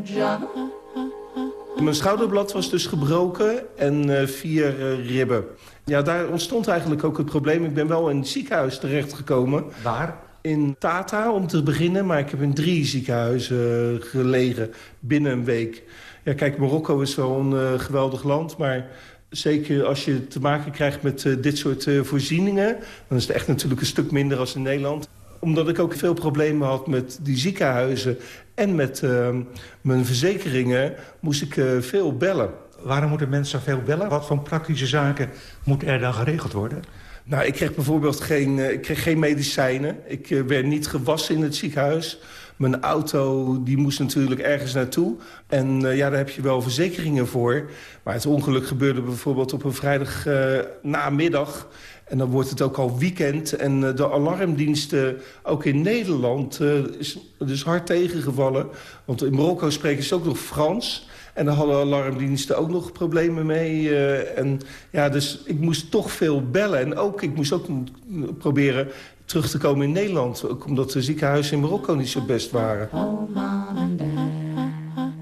Mijn schouderblad was dus gebroken en uh, vier uh, ribben. Ja, daar ontstond eigenlijk ook het probleem. Ik ben wel in het ziekenhuis terechtgekomen. Waar? In Tata om te beginnen, maar ik heb in drie ziekenhuizen gelegen binnen een week. Ja, kijk, Marokko is wel een uh, geweldig land, maar zeker als je te maken krijgt met uh, dit soort uh, voorzieningen... dan is het echt natuurlijk een stuk minder als in Nederland omdat ik ook veel problemen had met die ziekenhuizen en met uh, mijn verzekeringen, moest ik uh, veel bellen. Waarom moeten mensen veel bellen? Wat voor praktische zaken moeten er dan geregeld worden? Nou, ik kreeg bijvoorbeeld geen, uh, ik kreeg geen medicijnen. Ik werd niet gewassen in het ziekenhuis. Mijn auto die moest natuurlijk ergens naartoe. En ja, daar heb je wel verzekeringen voor. Maar het ongeluk gebeurde bijvoorbeeld op een vrijdag namiddag... En dan wordt het ook al weekend. En de alarmdiensten, ook in Nederland, is dus hard tegengevallen. Want in Marokko spreken ze ook nog Frans. En daar hadden alarmdiensten ook nog problemen mee. En ja, dus ik moest toch veel bellen. En ook, ik moest ook proberen terug te komen in Nederland. Ook omdat de ziekenhuizen in Marokko niet zo best waren. Ik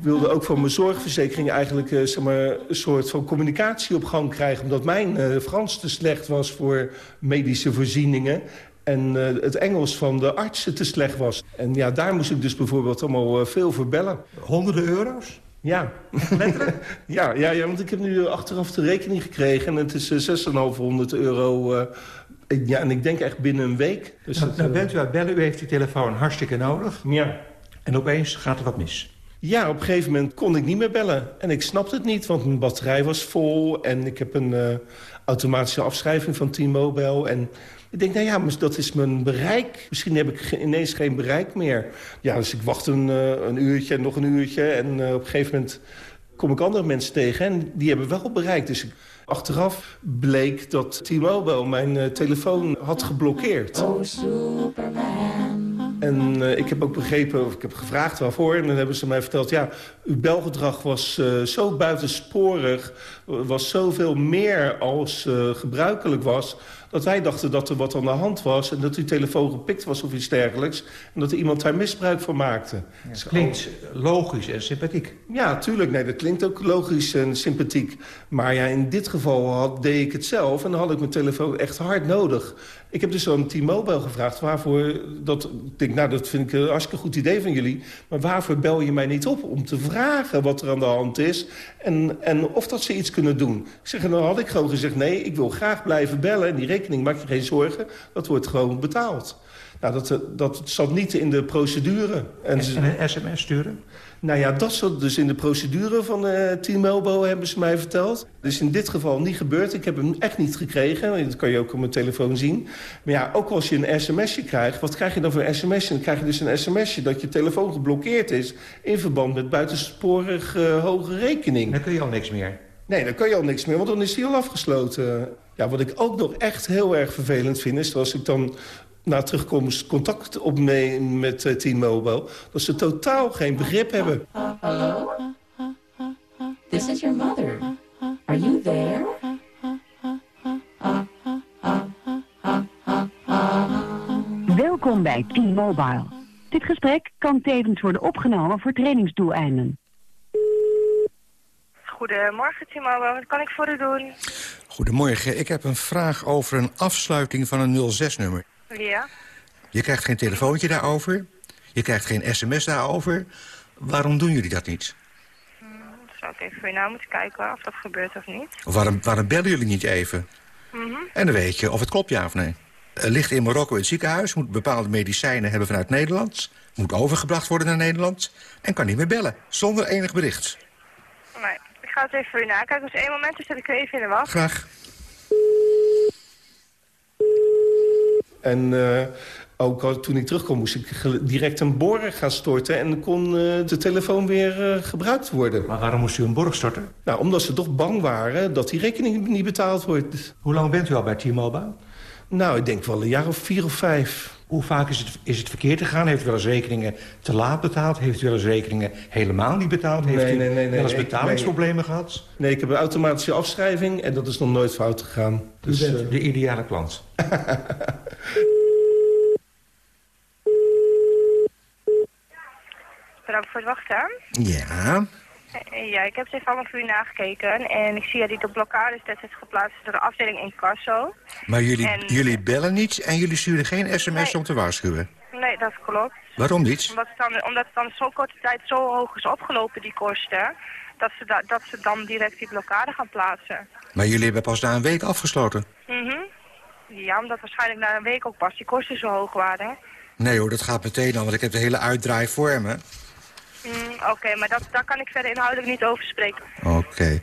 wilde ook van mijn zorgverzekering eigenlijk uh, zeg maar, een soort van communicatie op gang krijgen. Omdat mijn uh, Frans te slecht was voor medische voorzieningen. En uh, het Engels van de artsen te slecht was. En ja, daar moest ik dus bijvoorbeeld allemaal veel voor bellen. Honderden euro's? Ja. ja, ja, ja, want ik heb nu achteraf de rekening gekregen... en het is uh, 6,500 euro... Ja, en ik denk echt binnen een week. Dus nou, nou bent u uit bellen, u heeft die telefoon hartstikke nodig. Ja. En opeens gaat er wat mis. Ja, op een gegeven moment kon ik niet meer bellen. En ik snapte het niet, want mijn batterij was vol... en ik heb een uh, automatische afschrijving van T-Mobile... en ik denk, nou ja, dat is mijn bereik. Misschien heb ik ineens geen bereik meer. Ja, dus ik wacht een, uh, een uurtje en nog een uurtje. En uh, op een gegeven moment kom ik andere mensen tegen. En die hebben wel bereikt. Dus achteraf bleek dat T-Mobile mijn telefoon had geblokkeerd. Oh, Superman. En uh, ik heb ook begrepen, of ik heb gevraagd waarvoor. En dan hebben ze mij verteld, ja, uw belgedrag was uh, zo buitensporig. Was zoveel meer als gebruikelijk was dat wij dachten dat er wat aan de hand was... en dat uw telefoon gepikt was of iets dergelijks... en dat er iemand daar misbruik van maakte. Ja, het klinkt logisch en sympathiek. Ja, tuurlijk. Nee, dat klinkt ook logisch en sympathiek. Maar ja, in dit geval had, deed ik het zelf... en dan had ik mijn telefoon echt hard nodig. Ik heb dus zo'n T-Mobile gevraagd waarvoor... Dat, ik denk, nou, dat vind ik een hartstikke goed idee van jullie... maar waarvoor bel je mij niet op om te vragen wat er aan de hand is... en, en of dat ze iets kunnen doen? Ik zeg, en dan had ik gewoon gezegd... nee, ik wil graag blijven bellen en die rekening, maak je geen zorgen... dat wordt gewoon betaald. Nou, dat, dat zat niet in de procedure. En, en een sms sturen? Nou ja, dat zat dus in de procedure van uh, T-Mobile, hebben ze mij verteld. Dus in dit geval niet gebeurd. Ik heb hem echt niet gekregen. Dat kan je ook op mijn telefoon zien. Maar ja, ook als je een sms'je krijgt, wat krijg je dan voor een sms'je? Dan krijg je dus een sms'je dat je telefoon geblokkeerd is... in verband met buitensporig uh, hoge rekening. Dan kun je al niks meer. Nee, dan kan je al niks meer, want dan is die al afgesloten. Ja, wat ik ook nog echt heel erg vervelend vind... is als ik dan na terugkomst contact opnemen met uh, T-Mobile... dat ze totaal geen begrip hebben. Hallo? This is your mother. Are you there? Welkom bij T-Mobile. Dit gesprek kan tevens worden opgenomen voor trainingsdoeleinden. Goedemorgen, T-Mobile. Wat kan ik voor u doen? Goedemorgen. Ik heb een vraag over een afsluiting van een 06-nummer. Ja. Je krijgt geen telefoontje daarover. Je krijgt geen sms daarover. Waarom doen jullie dat niet? Hmm, zou ik even voor je nou moeten kijken of dat gebeurt of niet. Waarom, waarom bellen jullie niet even? Mm -hmm. En dan weet je of het klopt ja of nee. Er ligt in Marokko in het ziekenhuis, moet bepaalde medicijnen hebben vanuit Nederland. Moet overgebracht worden naar Nederland. En kan niet meer bellen, zonder enig bericht. Ga het even voor je nakijken. Als één moment is dat ik er even in de wacht. Graag. En uh, ook al, toen ik terugkwam moest ik direct een borg gaan storten... en kon uh, de telefoon weer uh, gebruikt worden. Maar waarom moest u een borg storten? Nou, omdat ze toch bang waren dat die rekening niet betaald wordt. Hoe lang bent u al bij T-Mobile? Nou, ik denk wel een jaar of vier of vijf. Hoe vaak is het, is het verkeerd gegaan? Heeft u wel eens rekeningen te laat betaald? Heeft u wel eens rekeningen helemaal niet betaald? Heeft nee, u nee, nee, wel eens betalingsproblemen nee. gehad? Nee, ik heb een automatische afschrijving en dat is nog nooit fout gegaan. Dus, u bent uh... de ideale klant. Bedankt voor het wachten. Ja. Ja, ik heb het even allemaal voor u nagekeken. En ik zie dat dit op blokkade is destijds geplaatst door de afdeling in Casso. Maar jullie, en... jullie bellen niet en jullie sturen geen sms nee. om te waarschuwen? Nee, dat klopt. Waarom niet? Omdat het dan, omdat het dan zo korte tijd zo hoog is opgelopen, die kosten... Dat ze, da dat ze dan direct die blokkade gaan plaatsen. Maar jullie hebben pas na een week afgesloten? Mhm. Mm ja, omdat waarschijnlijk na een week ook pas die kosten zo hoog waren. Nee hoor, dat gaat meteen al, want ik heb de hele uitdraai voor me. Mm, Oké, okay, maar dat, daar kan ik verder inhoudelijk niet over spreken. Oké. Okay.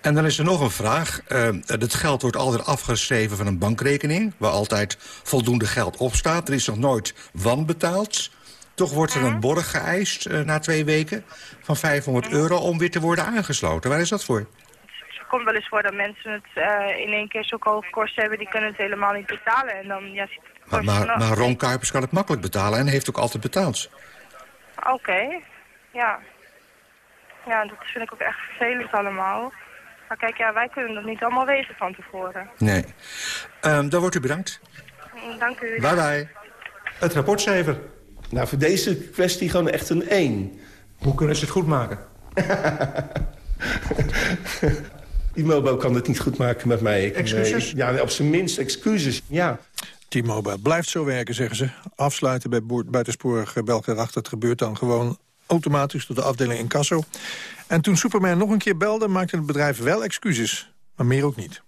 En dan is er nog een vraag. Uh, het geld wordt altijd afgeschreven van een bankrekening... waar altijd voldoende geld op staat. Er is nog nooit wanbetaald. Toch wordt er een borg geëist eh, na twee weken van 500 euro om weer te worden aangesloten. Waar is dat voor? Het komt wel eens voor dat mensen het eh, in één keer zulke hoge kosten hebben, die kunnen het helemaal niet betalen. En dan ja, Maar, maar, maar Ron Kuipers kan het makkelijk betalen en heeft ook altijd betaald. Oké, ja. Ja, dat vind ik ook echt vervelend allemaal. Maar kijk, ja, wij kunnen dat niet allemaal weten van tevoren. Nee. Ehm, dan wordt u bedankt. Dank u. Bye bye. Het rapportcijfer. Nou, voor deze kwestie gewoon echt een 1. Hoe kunnen ze het goed maken? T-Mobile kan het niet goed maken met mij. Ik, Excuses? nee, ja, op zijn minst excuses. Ja. T-Mobile blijft zo werken, zeggen ze. Afsluiten bij boer- buitensporig eh, Belgeracht. Dat gebeurt dan gewoon automatisch door de afdeling Incasso. En toen Superman nog een keer belde, maakte het bedrijf wel excuses. Maar meer ook niet.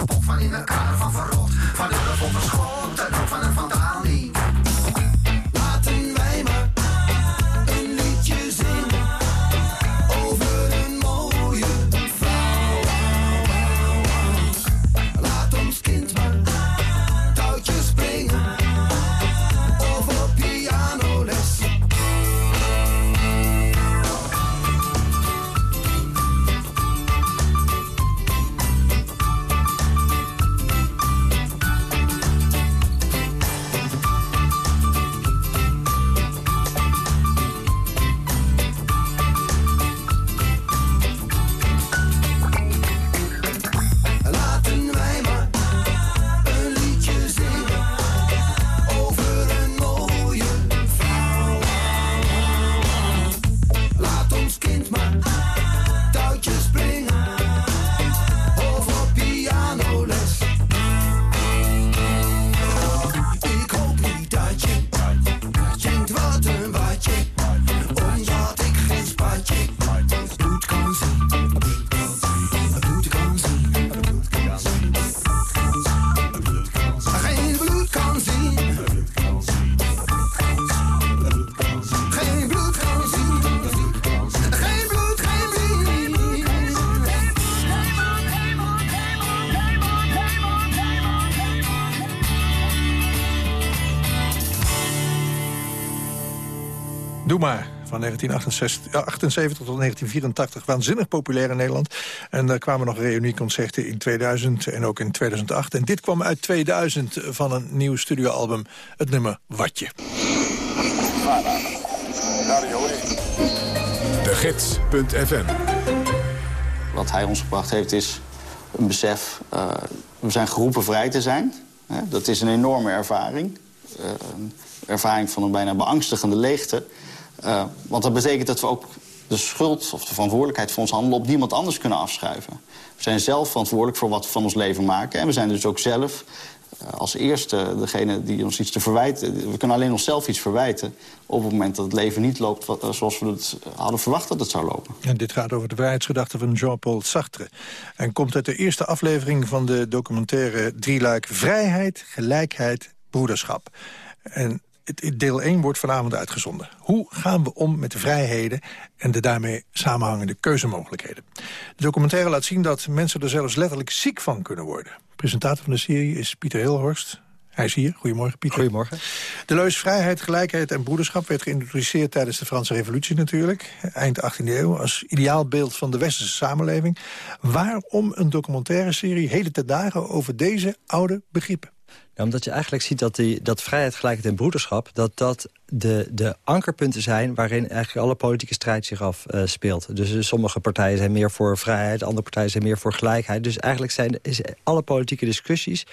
Niet van in elkaar, van verrot. Van de van verschot en ook van een vandaal niet. Van 1978 tot 1984. Waanzinnig populair in Nederland. En er kwamen nog reunieconcerten in 2000 en ook in 2008. En dit kwam uit 2000 van een nieuw studioalbum. Het nummer Watje. De Gids.fm Wat hij ons gebracht heeft is een besef... eh, we zijn geroepen vrij te zijn. Hè? Dat is een enorme ervaring. Eh, een ervaring van een bijna beangstigende leegte. Eh, want dat betekent dat we ook de schuld of de verantwoordelijkheid voor ons handelen... op niemand anders kunnen afschuiven. We zijn zelf verantwoordelijk voor wat we van ons leven maken. En we zijn dus ook zelf eh, als eerste degene die ons iets te verwijten... We kunnen alleen onszelf iets verwijten op het moment dat het leven niet loopt... Eh, zoals we het hadden verwacht dat het zou lopen. En dit gaat over de vrijheidsgedachte van Jean-Paul Sartre. En komt uit de eerste aflevering van de documentaire drieluik... Vrijheid, Gelijkheid, Broederschap. En deel 1 wordt vanavond uitgezonden. Hoe gaan we om met de vrijheden en de daarmee samenhangende keuzemogelijkheden? De documentaire laat zien dat mensen er zelfs letterlijk ziek van kunnen worden. Presentator van de serie is Pieter Hilhorst. Hij is hier. Goedemorgen, Pieter. Goedemorgen. De leus vrijheid, gelijkheid en broederschap werd geïntroduceerd tijdens de Franse revolutie natuurlijk. Eind 18e eeuw als ideaalbeeld van de westerse samenleving. Waarom een documentaire serie heden ten dagen over deze oude begrippen? Ja, omdat je eigenlijk ziet dat, die, dat vrijheid, gelijkheid en broederschap... dat dat de, de ankerpunten zijn waarin eigenlijk alle politieke strijd zich afspeelt. speelt. dus, dus sommige partijen zijn meer voor vrijheid, andere partijen zijn meer voor gelijkheid. Dus eigenlijk zijn is alle politieke discussies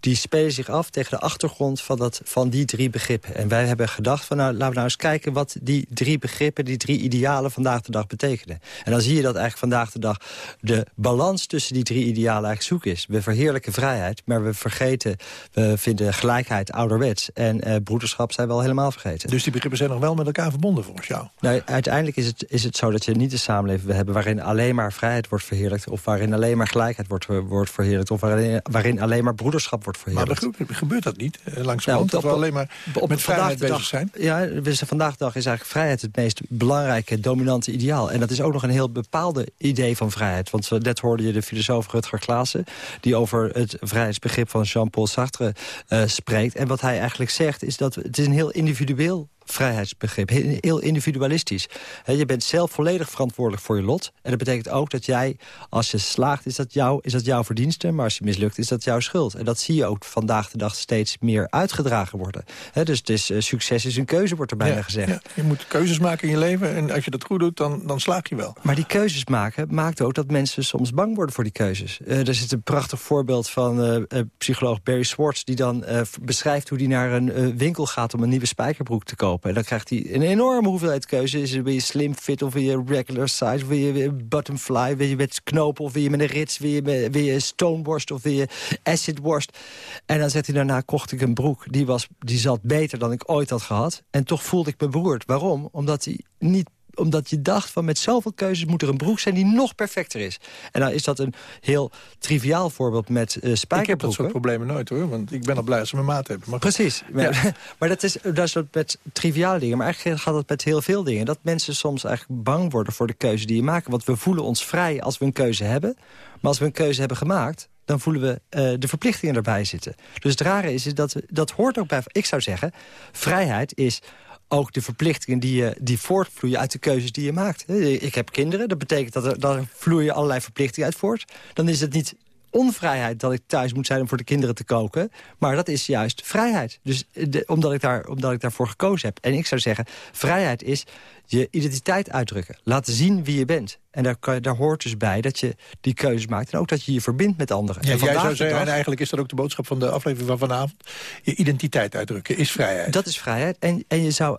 die spelen zich af tegen de achtergrond van, dat, van die drie begrippen. En wij hebben gedacht, van, nou, laten we nou eens kijken... wat die drie begrippen, die drie idealen vandaag de dag betekenen. En dan zie je dat eigenlijk vandaag de dag... de balans tussen die drie idealen eigenlijk zoek is. We verheerlijken vrijheid, maar we vergeten... we vinden gelijkheid ouderwets. En eh, broederschap zijn we al helemaal vergeten. Dus die begrippen zijn nog wel met elkaar verbonden volgens jou? Nou, uiteindelijk is het, is het zo dat je niet een samenleving wil hebben... waarin alleen maar vrijheid wordt verheerlijkt... of waarin alleen maar gelijkheid wordt, wordt verheerlijkt... of waarin, waarin alleen maar broederschap wordt verheerlijkt. Maar gebeurt dat niet, eh, langzamerhand? Ja, dat we alleen maar op, met vrijheid bezig zijn? Ja, vandaag de dag is eigenlijk vrijheid het meest belangrijke, dominante ideaal. En dat is ook nog een heel bepaalde idee van vrijheid. Want net hoorde je de filosoof Rutger Klaassen... die over het vrijheidsbegrip van Jean-Paul Sartre uh, spreekt. En wat hij eigenlijk zegt is dat het is een heel individueel vrijheidsbegrip. Heel individualistisch. je bent zelf volledig verantwoordelijk voor je lot. En dat betekent ook dat jij, als je slaagt, is dat, jou, is dat jouw verdienste. Maar als je mislukt, is dat jouw schuld. En dat zie je ook vandaag de dag steeds meer uitgedragen worden. dus het is, uh, succes is een keuze, wordt er bijna gezegd. Ja, je moet keuzes maken in je leven. En als je dat goed doet, dan, dan slaag je wel. Maar die keuzes maken maakt ook dat mensen soms bang worden voor die keuzes. Uh, er zit een prachtig voorbeeld van uh, psycholoog Barry Swartz... die dan beschrijft hoe hij naar een winkel gaat om een nieuwe spijkerbroek te kopen. En dan krijgt hij een enorme hoeveelheid keuzes. Wil je slim fit of wil je regular size? Wil je buttonfly? Wil je met knopen of wil je met een rits? Wil je, wil je stoneworst of wil je acidworst? En dan zegt hij daarna kocht ik een broek. Die, was, die zat beter dan ik ooit had gehad. En toch voelde ik me beroerd. Waarom? Omdat hij niet omdat je dacht van met zoveel keuzes moet er een broek zijn die nog perfecter is. En dan is dat een heel triviaal voorbeeld met uh, spijkerbroeken. Ik heb dat soort problemen nooit hoor, want ik ben al blij als ze mijn maat hebben. Maar Precies, maar, maar, dat, is, dat is met triviale dingen. Maar eigenlijk gaat het met heel veel dingen. Dat mensen soms eigenlijk bang worden voor de keuze die je maakt. Want we voelen ons vrij als we een keuze hebben. Maar als we een keuze hebben gemaakt, dan voelen we uh, de verplichtingen erbij zitten. Dus het rare is, is dat, dat hoort ook bij... Ik zou zeggen, vrijheid is ook de verplichtingen die, je, die voortvloeien uit de keuzes die je maakt. Ik heb kinderen, dat betekent dat er, daar vloeien allerlei verplichtingen uit voort. Dan is het niet onvrijheid dat ik thuis moet zijn om voor de kinderen te koken. Maar dat is juist vrijheid. Dus de, omdat, ik daar, omdat ik daarvoor gekozen heb. En ik zou zeggen, vrijheid is je identiteit uitdrukken. Laten zien wie je bent. En daar, kan, daar hoort dus bij dat je die keuzes maakt. En ook dat je je verbindt met anderen. Ja, en jij zou zeggen, en eigenlijk is dat ook de boodschap van de aflevering van vanavond. Je identiteit uitdrukken is vrijheid. Dat is vrijheid. En, en je zou,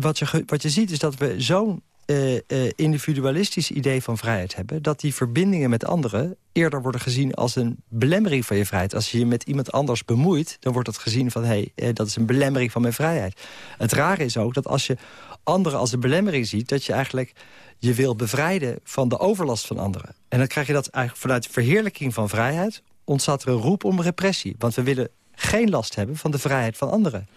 wat, je, wat je ziet is dat we zo'n uh, individualistisch idee van vrijheid hebben... dat die verbindingen met anderen eerder worden gezien als een belemmering van je vrijheid. Als je je met iemand anders bemoeit, dan wordt dat gezien van... hé, hey, dat is een belemmering van mijn vrijheid. Het rare is ook dat als je anderen als een belemmering ziet... dat je eigenlijk je wil bevrijden van de overlast van anderen. En dan krijg je dat eigenlijk vanuit verheerlijking van vrijheid... ontstaat er een roep om repressie. Want we willen geen last hebben van de vrijheid van anderen.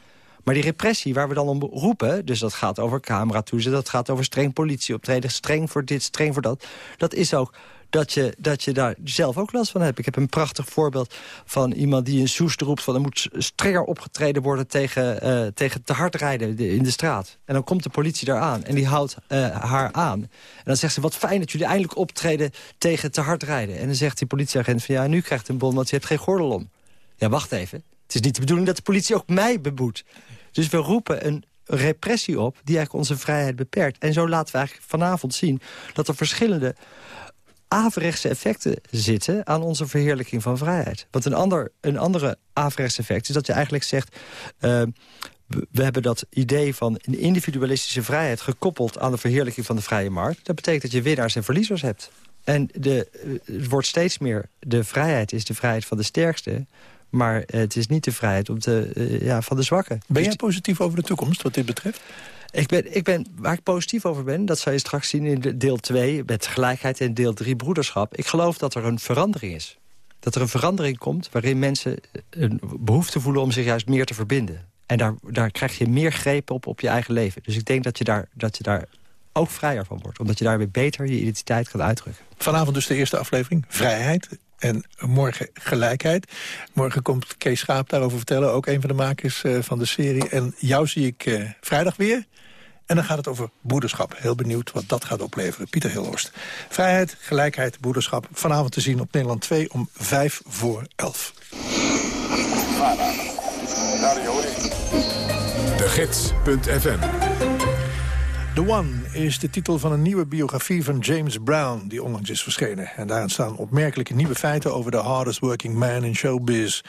Maar die repressie waar we dan om roepen... dus dat gaat over cameratoezicht, dat gaat over streng politieoptreden... streng voor dit, streng voor dat... dat is ook dat je, dat je daar zelf ook last van hebt. Ik heb een prachtig voorbeeld van iemand die een soest roept... van er moet strenger opgetreden worden tegen, uh, tegen te hard rijden in de straat. En dan komt de politie daar aan en die houdt uh, haar aan. En dan zegt ze, wat fijn dat jullie eindelijk optreden tegen te hard rijden. En dan zegt die politieagent van ja, nu krijgt een bon, want je hebt geen gordel om. Ja, wacht even. Het is niet de bedoeling dat de politie ook mij beboet. Dus we roepen een repressie op die eigenlijk onze vrijheid beperkt. En zo laten we eigenlijk vanavond zien dat er verschillende averechtse effecten zitten aan onze verheerlijking van vrijheid. Want een, ander, een andere averechts effect is dat je eigenlijk zegt... Uh, we hebben dat idee van een individualistische vrijheid... gekoppeld aan de verheerlijking van de vrije markt. Dat betekent dat je winnaars en verliezers hebt. En de, het wordt steeds meer... de vrijheid is de vrijheid van de sterkste... Maar het is niet de vrijheid om te, uh, ja, van de zwakken. Ben jij positief over de toekomst wat dit betreft? Ik ben, ik ben, waar ik positief over ben, dat zal je straks zien in deel 2... met gelijkheid en deel 3 broederschap. Ik geloof dat er een verandering is. Dat er een verandering komt waarin mensen een behoefte voelen... om zich juist meer te verbinden. En daar, daar krijg je meer greep op op je eigen leven. Dus ik denk dat je daar, dat je daar ook vrijer van wordt. Omdat je daarmee beter je identiteit kan uitdrukken. Vanavond dus de eerste aflevering. Vrijheid En morgen gelijkheid. Morgen komt Kees Schaap daarover vertellen. Ook een van de makers eh, van de serie. En jou zie ik eh, vrijdag weer. En dan gaat het over broederschap. Heel benieuwd wat dat gaat opleveren. Pieter Hilhorst. Vrijheid, gelijkheid, broederschap. Vanavond te zien op Nederland 2 om 5 voor 11. De Gids.fm The One is de titel van een nieuwe biografie van James Brown... die onlangs is verschenen. En daarin staan opmerkelijke nieuwe feiten... over de hardest working man in showbiz.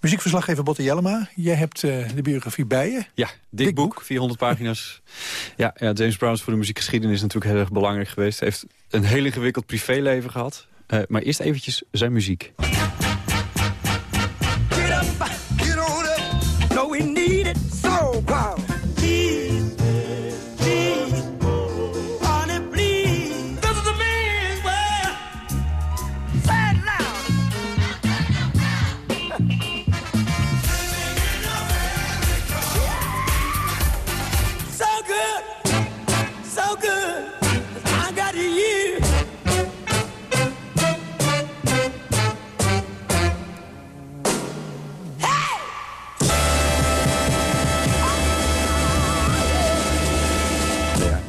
Muziekverslaggever Botte Jellema, jij hebt uh, de biografie bij je. Ja, dik, boek, 400 pagina's. ja, ja, James Brown is voor de muziekgeschiedenis natuurlijk heel erg belangrijk geweest. Hij heeft een heel ingewikkeld privéleven gehad. Uh, maar eerst eventjes zijn muziek.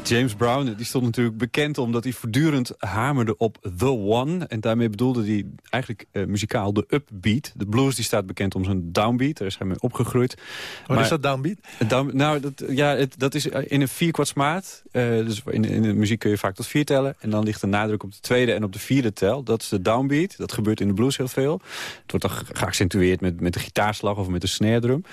James Brown die stond natuurlijk bekend omdat hij voortdurend hamerde op The One. En daarmee bedoelde hij eigenlijk uh, muzikaal de upbeat. De blues die staat bekend om zijn downbeat. Daar is hij mee opgegroeid. Wat maar, is dat downbeat? Down, nou, dat, ja, het, dat is in een vierkwartsmaat. Uh, dus in, in de muziek kun je vaak tot vier tellen. En dan ligt de nadruk op de tweede en op de vierde tel. Dat is de downbeat. Dat gebeurt in de blues heel veel. Het wordt dan geaccentueerd met, met de gitaarslag of met de snare drum.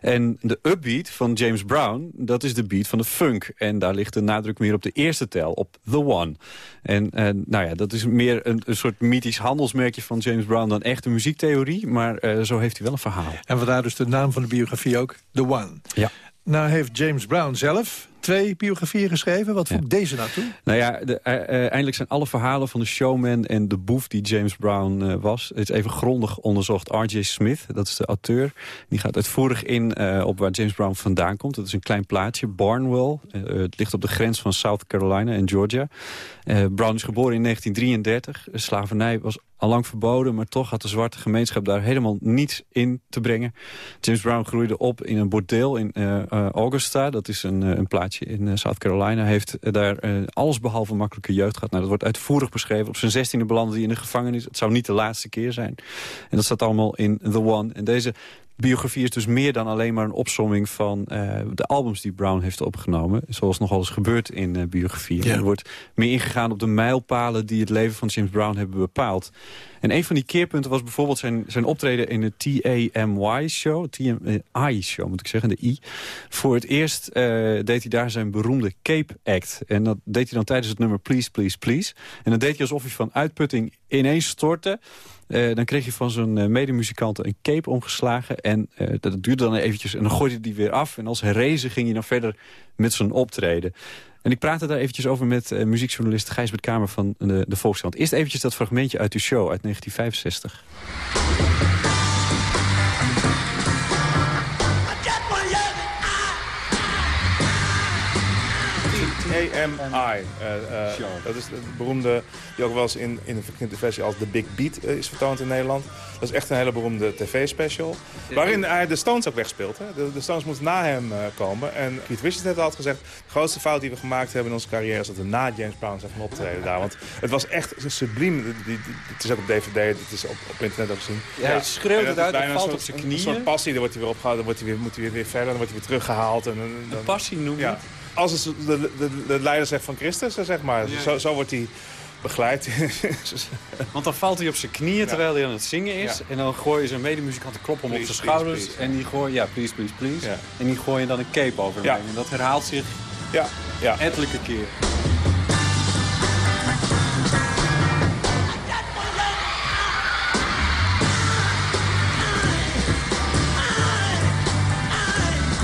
En de upbeat van James Brown, dat is de beat van de funk. En daar ligt de nadruk nadruk meer op de eerste tel, op The One. En uh, nou ja, dat is meer een, een, soort mythisch handelsmerkje van James Brown... dan echt een muziektheorie, maar uh, zo heeft hij wel een verhaal. En vandaar dus de naam van de biografie ook, The One. Ja. Nou heeft James Brown zelf twee biografieën geschreven. Wat voegt deze naartoe? Nou ja, de, uh, eindelijk zijn alle verhalen van de showman en de boef die James Brown uh, was. Het is even grondig onderzocht. R.J. Smith, dat is de auteur. Die gaat uitvoerig in op waar James Brown vandaan komt. Dat is een klein plaatsje, Barnwell. het ligt op de grens van South Carolina en Georgia. Brown is geboren in 1933. Slavernij was allang verboden, maar toch had de zwarte gemeenschap daar helemaal niets in te brengen. James Brown groeide op in een bordeel in Augusta. Dat is een, een plaatsje in uh, South Carolina. heeft daar uh, alles behalve makkelijke jeugd gehad. Nou, dat wordt uitvoerig beschreven. Op zijn zestiende belandde hij in de gevangenis. Het zou niet de laatste keer zijn. En dat staat allemaal in The One. En deze biografie is dus meer dan alleen maar een opsomming van uh, de albums die Brown heeft opgenomen. Zoals nogal eens gebeurt in uh, biografieën. Ja. Er wordt meer ingegaan op de mijlpalen die het leven van James Brown hebben bepaald. En een van die keerpunten was bijvoorbeeld zijn, zijn optreden in de TAMY-show. TMI-show moet ik zeggen, de I. Voor het eerst uh, deed hij daar zijn beroemde Cape Act. En dat deed hij dan tijdens het nummer Please, Please, Please. En dan deed hij alsof hij van uitputting ineens stortte. Uh, dan kreeg je van zijn uh, medemuzikanten een cape omgeslagen. En uh, dat duurde dan eventjes en dan gooide die weer af. En als herrezen ging hij dan verder met zijn optreden. En ik praatte daar eventjes over met muziekjournalist Gijsbert Kamer van de, de Volkskrant. Eerst eventjes dat fragmentje uit uw show uit 1965. AMI. Uh, uh, dat is de beroemde, die ook wel eens in, in een verknipte versie als The Big Beat uh, is vertoond in Nederland. Dat is echt een hele beroemde tv-special. Waarin hij de Stones ook wegspeelt. Hè? De, de Stones moesten na hem komen. En Keith Richards heeft altijd gezegd... de grootste fout die we gemaakt hebben in onze carrière... is dat we na James Brown zijn gaan optreden daar. Want het was echt subliem. Het is ook op DVD, het is op, op internet ook gezien. Ja, hij schreeuwt het uit, hij valt op zijn knieën. Een soort passie, dan wordt hij weer opgehaald, dan wordt hij weer, moet hij weer, verder, dan wordt hij weer teruggehaald. En, dan, een passie noem je ja als het de, de, de leider zegt van Christus, zeg maar. Ja. Zo, zo wordt hij begeleid. Want dan valt hij op zijn knieën terwijl hij aan het zingen is. Ja. En dan gooi je zijn medemuzikant kloppen hem op zijn schouders. Please, please. En die gooi ja, please, please, please. Ja. En die gooi je dan een cape over hem. En dat herhaalt zich ja. Ja. ettelijke keer.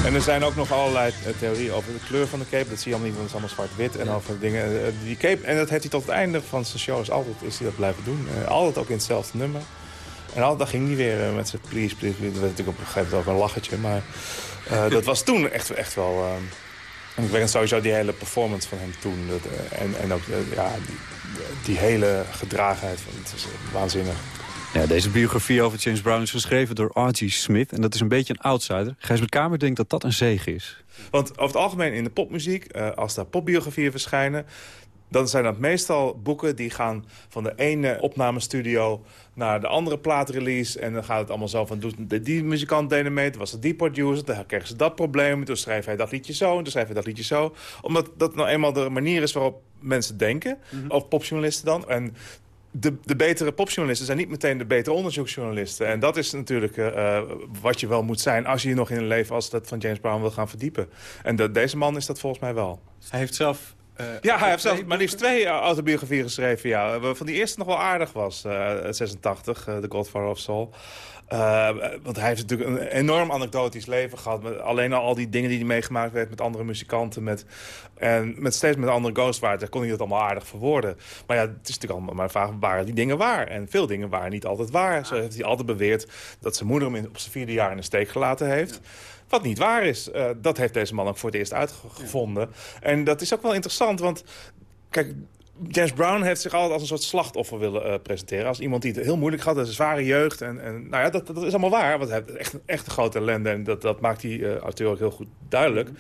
En er zijn ook nog allerlei eh, theorieën over de kleur van de cape. Dat zie je allemaal niet, want het is allemaal zwart-wit. En over dingen. Eh, die cape, en dat heeft hij tot het einde van zijn shows altijd is hij dat blijven doen. Altijd ook in hetzelfde nummer. En altijd, dat ging niet weer met zijn please, please, please. Dat werd natuurlijk op een gegeven moment ook een lachertje. Maar uh, dat was toen echt, echt wel... en ik weet sowieso die hele performance van hem toen. Dat, en, en ook ja, die, die, hele gedragenheid. Van, het is waanzinnig. Ja, deze biografie over James Brown is geschreven door R.G. Smith. En dat is een beetje een outsider. Gijsbert Kamer denkt dat dat een zege is. Want over het algemeen in de popmuziek, eh, als daar popbiografieën verschijnen... dan zijn dat meestal boeken die gaan van de ene opnamestudio naar de andere plaatrelease. En dan gaat het allemaal zo van, doet die muzikant deden mee, toen was het die producer, dan kregen ze dat probleem. Toen schreef hij dat liedje zo en toen schreef hij dat liedje zo. Omdat dat nou eenmaal de manier is waarop mensen denken, of popjournalisten dan. En de, de betere popjournalisten zijn niet meteen de betere onderzoeksjournalisten. En dat is natuurlijk eh, eh, wat je wel moet zijn als je je nog in een leven als dat van James Brown wil gaan verdiepen. En dat, deze man is dat volgens mij wel. Hij heeft zelf... eh, ja, hij heeft zelf maar liefst twee autobiografieën geschreven. Ja, waarvan die eerste nog wel aardig was, eh 86, eh, The Godfather of Soul. Eh, want hij heeft natuurlijk een enorm anekdotisch leven gehad. Met alleen al al die dingen die hij meegemaakt heeft met andere muzikanten. Met, en met steeds met andere ghostwriters kon hij dat allemaal aardig verwoorden. Maar ja, het is natuurlijk allemaal maar vraag, waren die dingen waar? En veel dingen waren niet altijd waar. Zo heeft hij altijd beweerd dat zijn moeder hem op zijn vierde jaar in de steek gelaten heeft. Wat niet waar is. Eh, dat heeft deze man ook voor het eerst uitgevonden. En dat is ook wel interessant, want... Kijk, James Brown heeft zich altijd als een soort slachtoffer willen eh, presenteren. Als iemand die het heel moeilijk had, een zware jeugd. En, en, nou ja, dat, dat is allemaal waar. Want hij heeft echt, echt een grote ellende. En dat, dat maakt die eh, auteur ook heel goed duidelijk.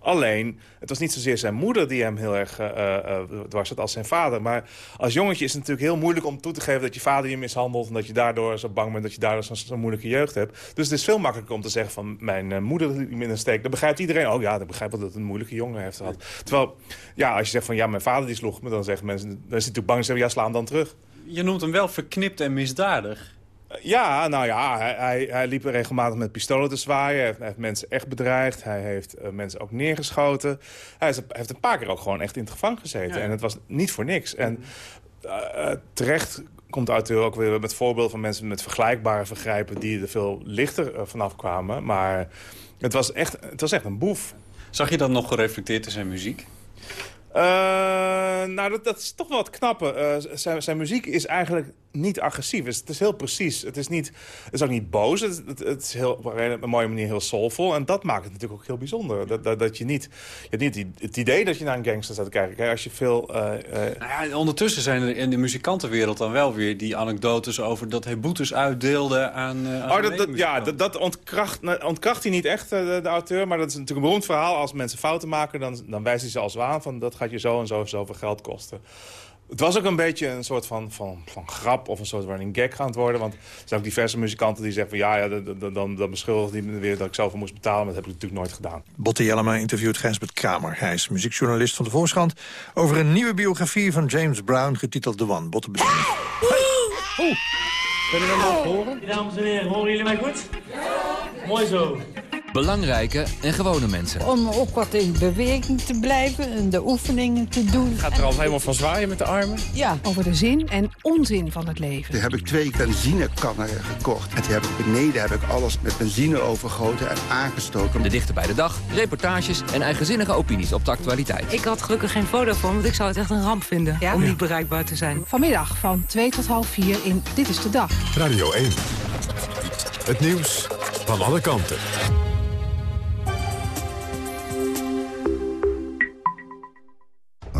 Alleen, het was niet zozeer zijn moeder die hem heel erg eh, eh, dwars zat als zijn vader. Maar als jongetje is het natuurlijk heel moeilijk om toe te geven... dat je vader je mishandelt en dat je daardoor zo bang bent... dat je daardoor zo'n moeilijke jeugd hebt. Dus het is veel makkelijker om te zeggen van... mijn eh, moeder liet me in een steek. Dan begrijpt iedereen, oh ja, dan begrijpt wel dat het een moeilijke jongen heeft gehad. Terwijl, ja, als je zegt van ja, mijn vader die sloeg me... dan zeggen mensen, dan is hij natuurlijk bang en zeggen ja, sla hem dan terug. Je noemt hem wel verknipt en misdadig. Ja, nou ja, hij, hij, hij liep regelmatig met pistolen te zwaaien. Hij heeft, hij heeft mensen echt bedreigd. Hij heeft eh, mensen ook neergeschoten. Hij, is, heeft een paar keer ook gewoon echt in het gevangen gezeten. En het was niet voor niks. En eh, eh, terecht komt de auteur ook weer met voorbeeld van mensen met vergelijkbare vergrijpen... die er veel lichter vanaf kwamen. Maar het was, echt, het was echt een boef. Zag je dat nog gereflecteerd in zijn muziek? Nou, dat, dat is toch wel het knappe. Zijn, zijn muziek is eigenlijk niet agressief. Het is, het is heel precies. Het is, niet, het is ook niet boos. Het, het, het is heel, op een mooie manier heel soulvol. En dat maakt het natuurlijk ook heel bijzonder. Dat, dat, dat je niet, je hebt niet het idee dat je naar een gangster staat te kijken. Kijk, als je veel... eh, eh, Nou ja, ondertussen zijn er in de muzikantenwereld dan wel weer die anekdotes over dat hij boetes uitdeelde aan. eh, aan Oh, dat, dat, ja, dat, dat ontkracht, ontkracht hij niet echt, de, de auteur. Maar dat is natuurlijk een beroemd verhaal. Als mensen fouten maken, dan, dan wijst hij ze als aan van dat gaat je zo en zo en zoveel geld kosten. Het was ook een beetje een soort van, van, van grap of een soort running gag aan het worden. Want er zijn ook diverse muzikanten die zeggen van... ja, ja dan, dan- dan, dan beschuldigt hij me weer dat ik zoveel moest betalen. Maar dat heb ik natuurlijk nooit gedaan. Botte Jellema interviewt Gijsbert Kramer. Hij is muziekjournalist van de Volkskrant... over een nieuwe biografie van James Brown getiteld The One. Botte bedankt. Kunnen we hem nog horen? Dames en heren, horen jullie mij goed? Mooi zo. Belangrijke en gewone mensen. Om ook wat in beweging te blijven en de oefeningen te doen. Gaat er al helemaal van zwaaien met de armen? Ja. Over de zin en onzin van het leven. Toen heb ik twee benzinekannen gekocht. En toen heb ik beneden heb ik alles met benzine overgoten en aangestoken. De dichter bij de dag, reportages en eigenzinnige opinies op de actualiteit. Ik had gelukkig geen foto van, want ik zou het echt een ramp vinden om niet bereikbaar te zijn. Vanmiddag van 2 tot half 4 in Dit is de Dag. Radio 1. Het nieuws van alle kanten.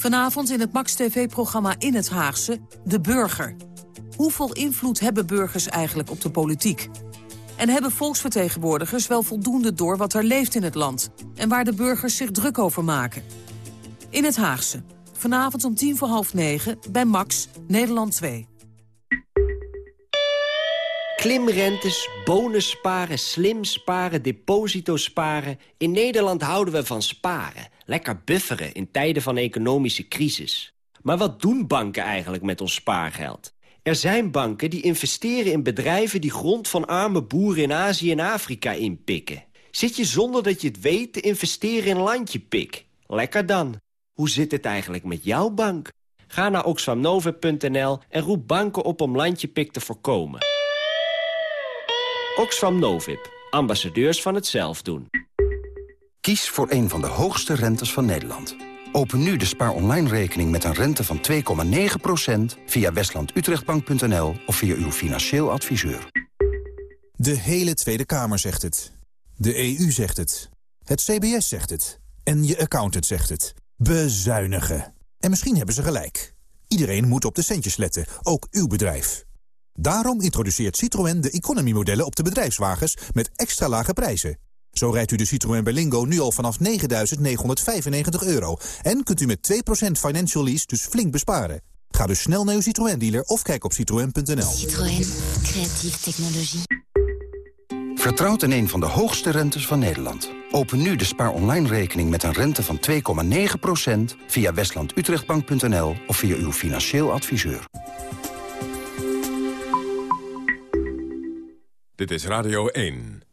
Vanavond in het Max TV-programma In het Haagse, De Burger. Hoeveel invloed hebben burgers eigenlijk op de politiek? En hebben volksvertegenwoordigers wel voldoende door wat er leeft in het land... en waar de burgers zich druk over maken? In het Haagse. Vanavond om tien voor half negen bij Max, Nederland 2. Klimrentes, bonus sparen, slim sparen, deposito sparen. In Nederland houden we van sparen. Lekker bufferen in tijden van economische crisis. Maar wat doen banken eigenlijk met ons spaargeld? Er zijn banken die investeren in bedrijven die grond van arme boeren in Azië en Afrika inpikken. Zit je zonder dat je het weet te investeren in landje pik? Lekker dan. Hoe zit het eigenlijk met jouw bank? Ga naar oxfamnovip.nl en roep banken op om landjepik te voorkomen. Oxfam Novib. Ambassadeurs van het zelf doen. Kies voor een van de hoogste rentes van Nederland. Open nu de Spaar Online rekening met een rente van 2,9% via westlandutrechtbank.nl of via uw financieel adviseur. De hele Tweede Kamer zegt het. De EU zegt het. Het CBS zegt het. En je accountant zegt het. Bezuinigen. En misschien hebben ze gelijk. Iedereen moet op de centjes letten, ook uw bedrijf. Daarom introduceert Citroën de economy-modellen op de bedrijfswagens met extra lage prijzen. Zo rijdt u de Citroën Berlingo nu al vanaf 9.995 euro. En kunt u met 2% financial lease dus flink besparen. Ga dus snel naar uw Citroën-dealer of kijk op citroën.nl. Citroën. Creatieve technologie. Vertrouwt in een van de hoogste rentes van Nederland. Open nu de Spaar Online rekening met een rente van 2,9% via westlandutrechtbank.nl of via uw financieel adviseur. Dit is Radio 1.